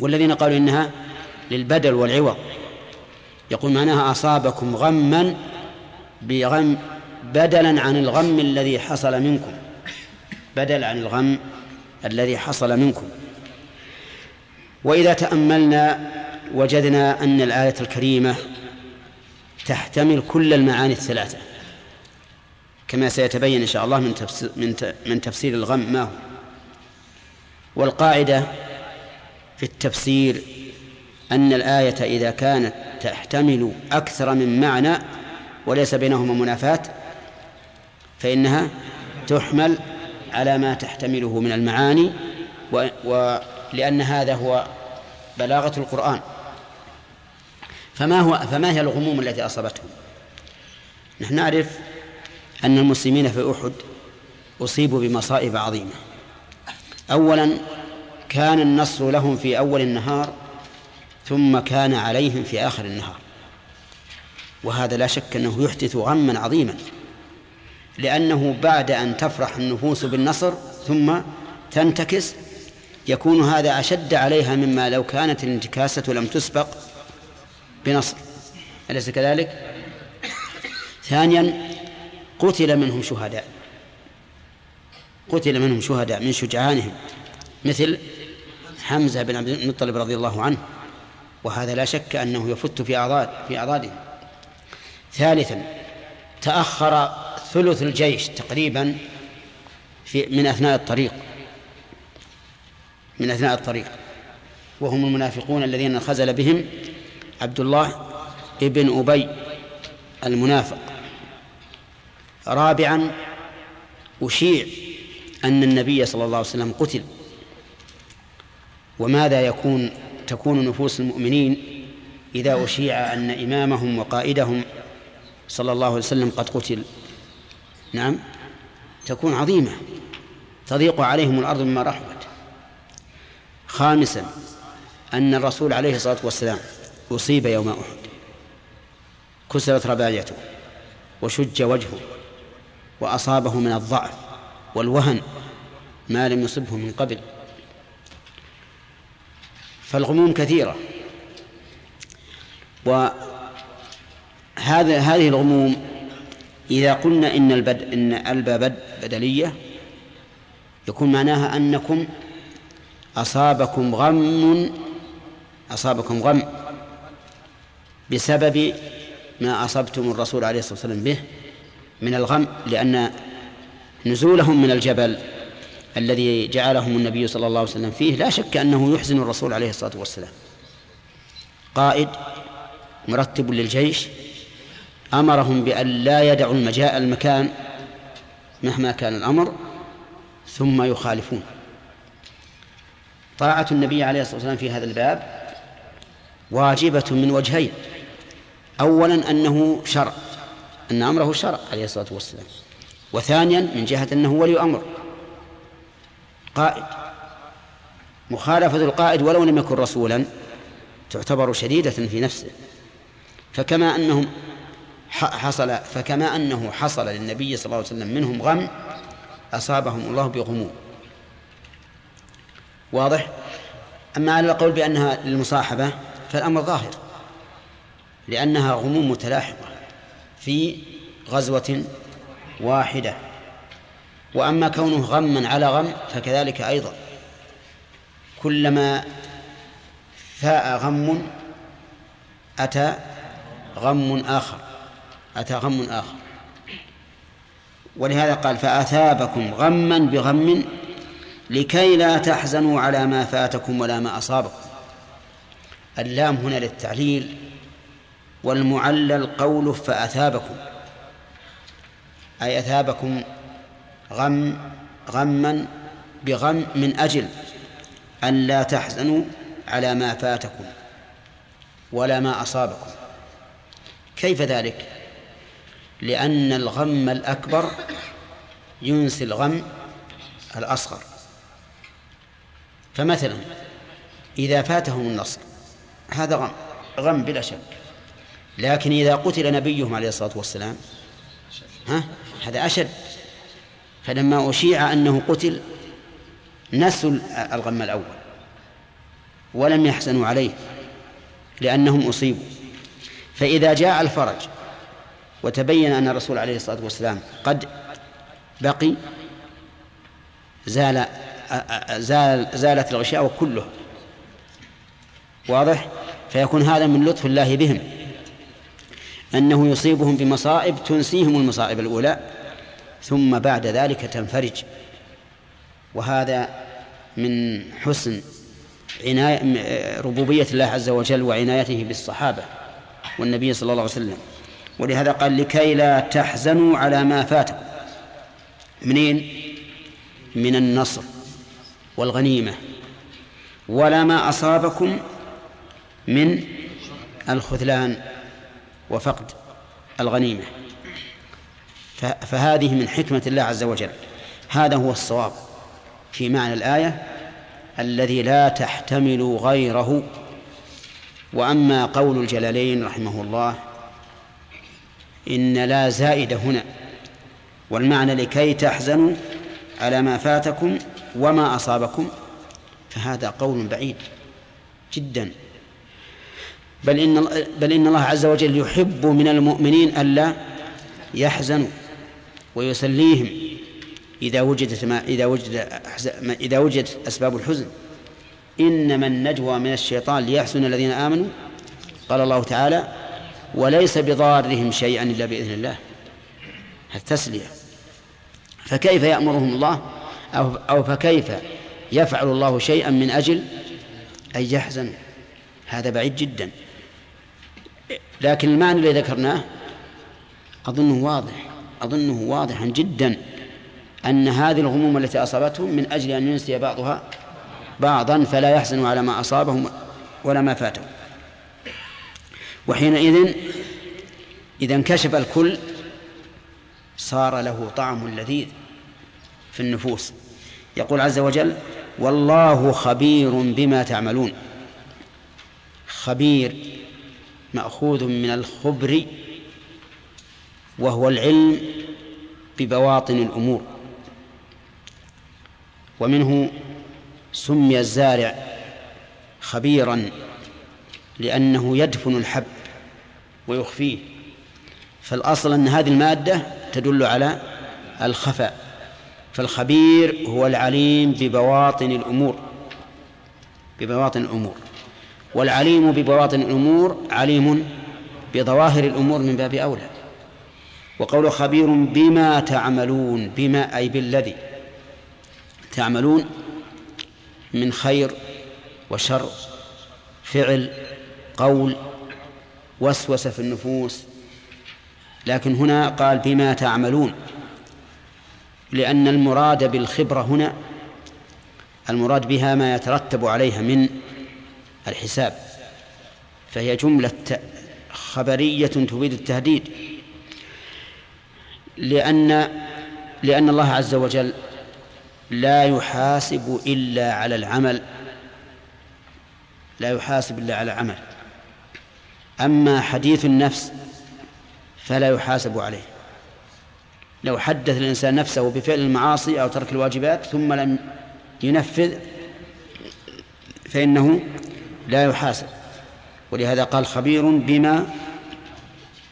والذين قالوا إنها للبدل والعوض. يقول معناها أصابكم غما بغم بدلا عن الغم الذي حصل منكم. بدل عن الغم الذي حصل منكم. وإذا تأملنا وجدنا أن الآية الكريمة تحتمل كل المعاني الثلاثة. كما سيتبين إن شاء الله من تفسير, من من تفسير الغم ما هو والقاعدة في التفسير أن الآية إذا كانت تحتمل أكثر من معنى وليس بينهما منافاة فإنها تحمل على ما تحتمله من المعاني و... ولأن هذا هو بلاغة القرآن فما هو فما هي الغموم التي أصابتهم؟ نحن نعرف أن المسلمين في أحد أصيبوا بمصائب عظيمة. أولا كان النصر لهم في أول النهار ثم كان عليهم في آخر النهار. وهذا لا شك أنه يحدث غما عظيما لأنه بعد أن تفرح النفوس بالنصر ثم تنتكس يكون هذا أشد عليها مما لو كانت الانتكاسة لم تسبق بنصر. أليس كذلك؟ ثانيا قتل منهم شهداء. قتل منهم شهداء من شجعانهم. مثل حمزة بن عبد المطلب رضي الله عنه. وهذا لا شك أنه يفت في أعضاد في أعضادهم ثالثا تأخر ثلث الجيش تقريبا في من أثناء الطريق. من أثناء الطريق. وهم المنافقون الذين خزل بهم عبد الله ابن أبي المنافق. رابعا أشيع أن النبي صلى الله عليه وسلم قتل. وماذا يكون؟ تكون نفوس المؤمنين إذا أشيع أن إمامهم وقائدهم صلى الله عليه وسلم قد قتل. نعم تكون عظيمة تضيق عليهم الأرض مما رحبت. خامسا أن الرسول عليه الصلاة والسلام أصيب يوم أحد. كسرت رباعيته وشج وجهه. وأصابه من الضعف والوهن ما لم يصبه من قبل. فالغموم كثيرة. وهذا هذه الغموم إذا قلنا إن البد إن الباب بدلية يكون معناها أنكم أصابكم غم أصابكم غم بسبب ما أصبتم الرسول عليه الصلاة والسلام به من الغم لأن نزولهم من الجبل الذي جعلهم النبي صلى الله عليه وسلم فيه لا شك أنه يحزن الرسول عليه الصلاة والسلام. قائد مرتب للجيش أمرهم بأن لا يدعوا المجاء المكان مهما كان الأمر ثم يخالفون. طاعة النبي عليه الصلاة والسلام في هذا الباب واجبة من وجهين. أولا أنه شرع. أن أمره شرع عليه الصلاة والسلام. وثانيا من جهة أنه ولي أمر. قائد. مخالفة القائد ولو لم يكن رسولا تعتبر شديدة في نفسه. فكما أنهم حصل فكما أنه حصل للنبي صلى الله عليه وسلم منهم غم أصابهم الله بغموم واضح؟ أما على القول بأنها للمصاحبة فالأمر ظاهر. لأنها غموم متلاحقة. في غزوة واحدة. وأما كونه غما على غم فكذلك أيضا. كلما فاء غم أتى غم آخر. أتى غم آخر. ولهذا قال فأثابكم غما بغم لكي لا تحزنوا على ما فاتكم ولا ما أصابكم. اللام هنا للتعليل والمعلل قوله فأثابكم. أي أثابكم غم غما بغم من أجل أن لا تحزنوا على ما فاتكم ولا ما أصابكم. كيف ذلك؟ لأن الغم الأكبر ينسي الغم الأصغر. فمثلا إذا فاتهم النصر هذا غم غم بلا شك. لكن إذا قتل نبيهم عليه الصلاة والسلام ها؟ هذا أشد. فلما أشيع أنه قتل نسوا الغم الأول ولم يحزنوا عليه لأنهم أصيبوا. فإذا جاء الفرج وتبين أن الرسول عليه الصلاة والسلام قد بقي زال زال زالت الغشاوة كلها. واضح؟ فيكون هذا من لطف الله بهم. أنه يصيبهم بمصائب تنسيهم المصائب الأولى ثم بعد ذلك تنفرج. وهذا من حسن عناية ربوبية الله عز وجل وعنايته بالصحابة والنبي صلى الله عليه وسلم. ولهذا قال لكي لا تحزنوا على ما فاتكم. منين؟ من النصر والغنيمة. ولا ما أصابكم من الخذلان. وفقد الغنيمة. فهذه من حكمة الله عز وجل. هذا هو الصواب في معنى الآية الذي لا تحتمل غيره. وأما قول الجلالين رحمه الله إن لا زائدة هنا. والمعنى لكي تحزنوا على ما فاتكم وما أصابكم فهذا قول بعيد جدا. بل إن بل إن الله عز وجل يحب من المؤمنين ألا يحزنوا ويسليهم إذا وجدت ما إذا وجد إذا وجدت أسباب الحزن. إنما النجوى من الشيطان ليحزن الذين آمنوا. قال الله تعالى وليس بضارهم شيئا إلا بإذن الله. التسلية. فكيف يأمرهم الله؟ أو, أو فكيف يفعل الله شيئا من أجل أن يحزن هذا بعيد جدا. لكن المعنى الذي ذكرناه أظنه واضح أظنه واضحا جدا أن هذه الغموم التي أصابتهم من أجل أن ينسي بعضها بعضا فلا يحزن على ما أصابهم ولا ما فاتهم. وحينئذ إذا انكشف الكل صار له طعم لذيذ في النفوس. يقول عز وجل والله خبير بما تعملون. خبير مأخوذ من الخبر وهو العلم ببواطن الأمور. ومنه سمي الزارع خبيرا لأنه يدفن الحب ويخفيه. فالأصل أن هذه المادة تدل على الخفاء فالخبير هو العليم ببواطن الأمور ببواطن الأمور. والعليم ببواطن الأمور عليم بظواهر الأمور من باب أولى. وقول خبير بما تعملون بما أي بالذي تعملون من خير وشر فعل قول وسوسة في النفوس. لكن هنا قال بما تعملون لأن المراد بالخبرة هنا المراد بها ما يترتب عليها من الحساب. فهي جملة خبرية تفيد التهديد. لأن لأن الله عز وجل لا يحاسب إلا على العمل. لا يحاسب إلا على العمل. أما حديث النفس فلا يحاسب عليه. لو حدث الإنسان نفسه بفعل المعاصي أو ترك الواجبات ثم لم ينفذ فإنه لا يحاسب. ولهذا قال خبير بما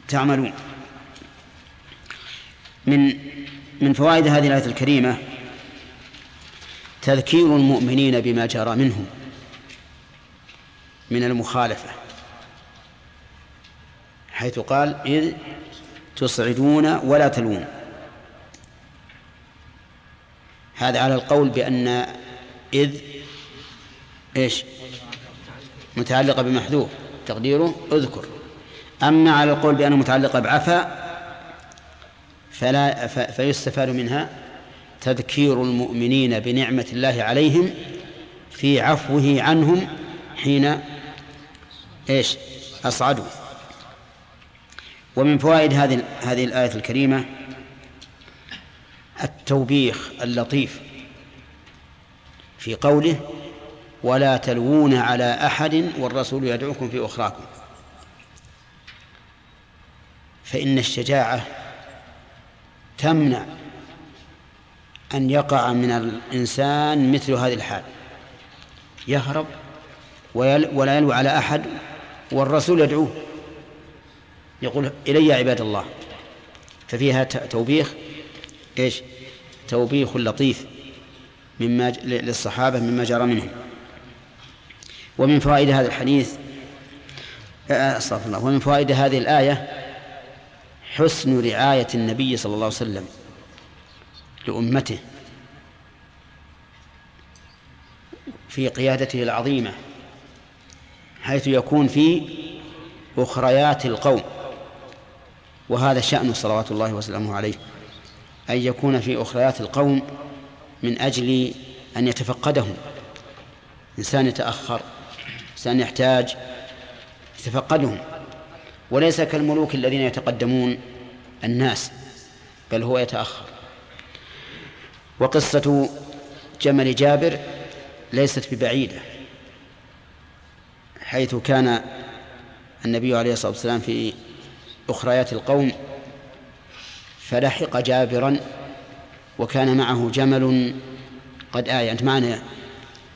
تعملون. من من فوائد هذه الآية الكريمة تذكير المؤمنين بما جرى منهم من المخالفة حيث قال إذ تصعدون ولا تلوون. هذا على القول بأن إذ إيش؟ متعلقة بمحذوف تقديره اذكر. أما على القول بأنه متعلقة بعفا فلا فيستفاد منها تذكير المؤمنين بنعمة الله عليهم في عفوه عنهم حين إيش؟ أصعدوا. ومن فوائد هذه هذه الآية الكريمة التوبيخ اللطيف في قوله ولا تلوون على أحد والرسول يدعوكم في أخراكم. فإن الشجاعة تمنع أن يقع من الإنسان مثل هذه الحال. يهرب ولا يلوي على أحد والرسول يدعوه. يقول إلي عباد الله. ففيها توبيخ إيش؟ توبيخ لطيف مما للصحابة مما جرى منهم. ومن فوائد هذا الحديث أستغفر الله. ومن فوائد هذه الآية حسن رعاية النبي صلى الله عليه وسلم لأمته في قيادته العظيمة حيث يكون في أخريات القوم. وهذا شأن صلوات الله وسلامه عليه أن يكون في أخريات القوم من أجل أن يتفقدهم. إنسان يتأخر إنسان يحتاج يتفقدهم وليس كالملوك الذين يتقدمون الناس بل هو يتأخر. وقصة جمل جابر ليست ببعيدة حيث كان النبي عليه الصلاة والسلام في أخريات القوم فلحق جابرا وكان معه جمل قد آية. أنت معنا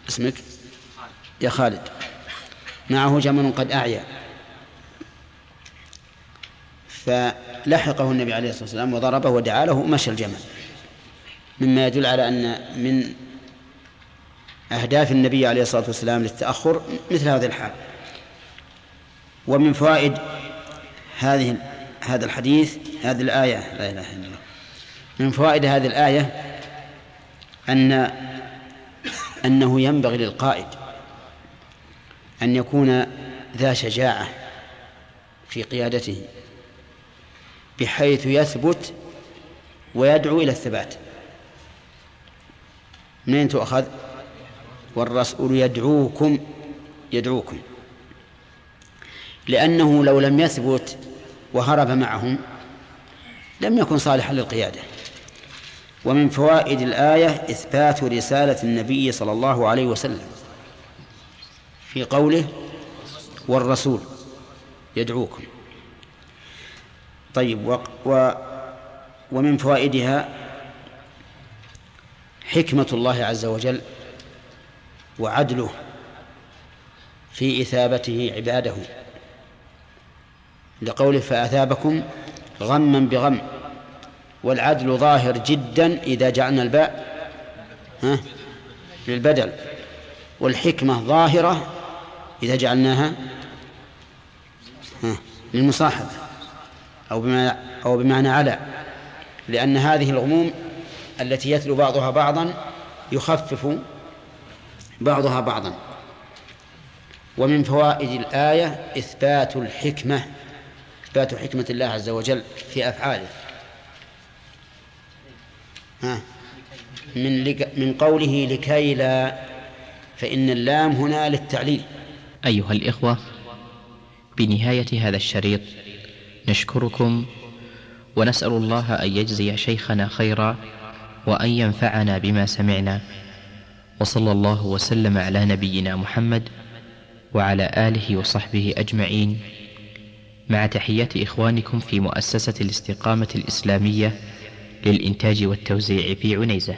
اسمك؟ يا خالد. معه جمل قد أعيا. فلحقه النبي عليه الصلاة والسلام وضربه ودعا له ومشى الجمل. مما يدل على أن من أهداف النبي عليه الصلاة والسلام للتأخر مثل هذه الحال. ومن فوائد هذه هذا الحديث هذه الآية لا إله إلا الله. من فوائد هذه الآية أن أنه ينبغي للقائد أن يكون ذا شجاعة في قيادته بحيث يثبت ويدعو إلى الثبات. منين تؤخذ؟ والرسول يدعوكم يدعوكم. لأنه لو لم يثبت وهرب معهم لم يكن صالحا للقيادة. ومن فوائد الآية إثبات رسالة النبي صلى الله عليه وسلم. في قوله والرسول يدعوكم. طيب و, و ومن فوائدها حكمة الله عز وجل وعدله في إثابته عباده. لقوله فأثابكم غما بغم والعدل ظاهر جدا إذا جعلنا الباء ها للبدل والحكمة ظاهرة إذا جعلناها ها للمصاحبة أو بمعنى أو بمعنى على لأن هذه الغموم التي يتلو بعضها بعضا يخفف بعضها بعضا. ومن فوائد الآية إثبات الحكمة إثبات حكمة الله عز وجل في أفعاله. ها من من قوله لكي لا فإن اللام هنا للتعليل. أيها الإخوة بنهاية هذا الشريط نشكركم ونسأل الله أن يجزي شيخنا خيرا وأن ينفعنا بما سمعنا. وصلى الله وسلم على نبينا محمد وعلى آله وصحبه أجمعين. مع تحيات إخوانكم في مؤسسة الاستقامة الإسلامية للإنتاج والتوزيع في عنيزة.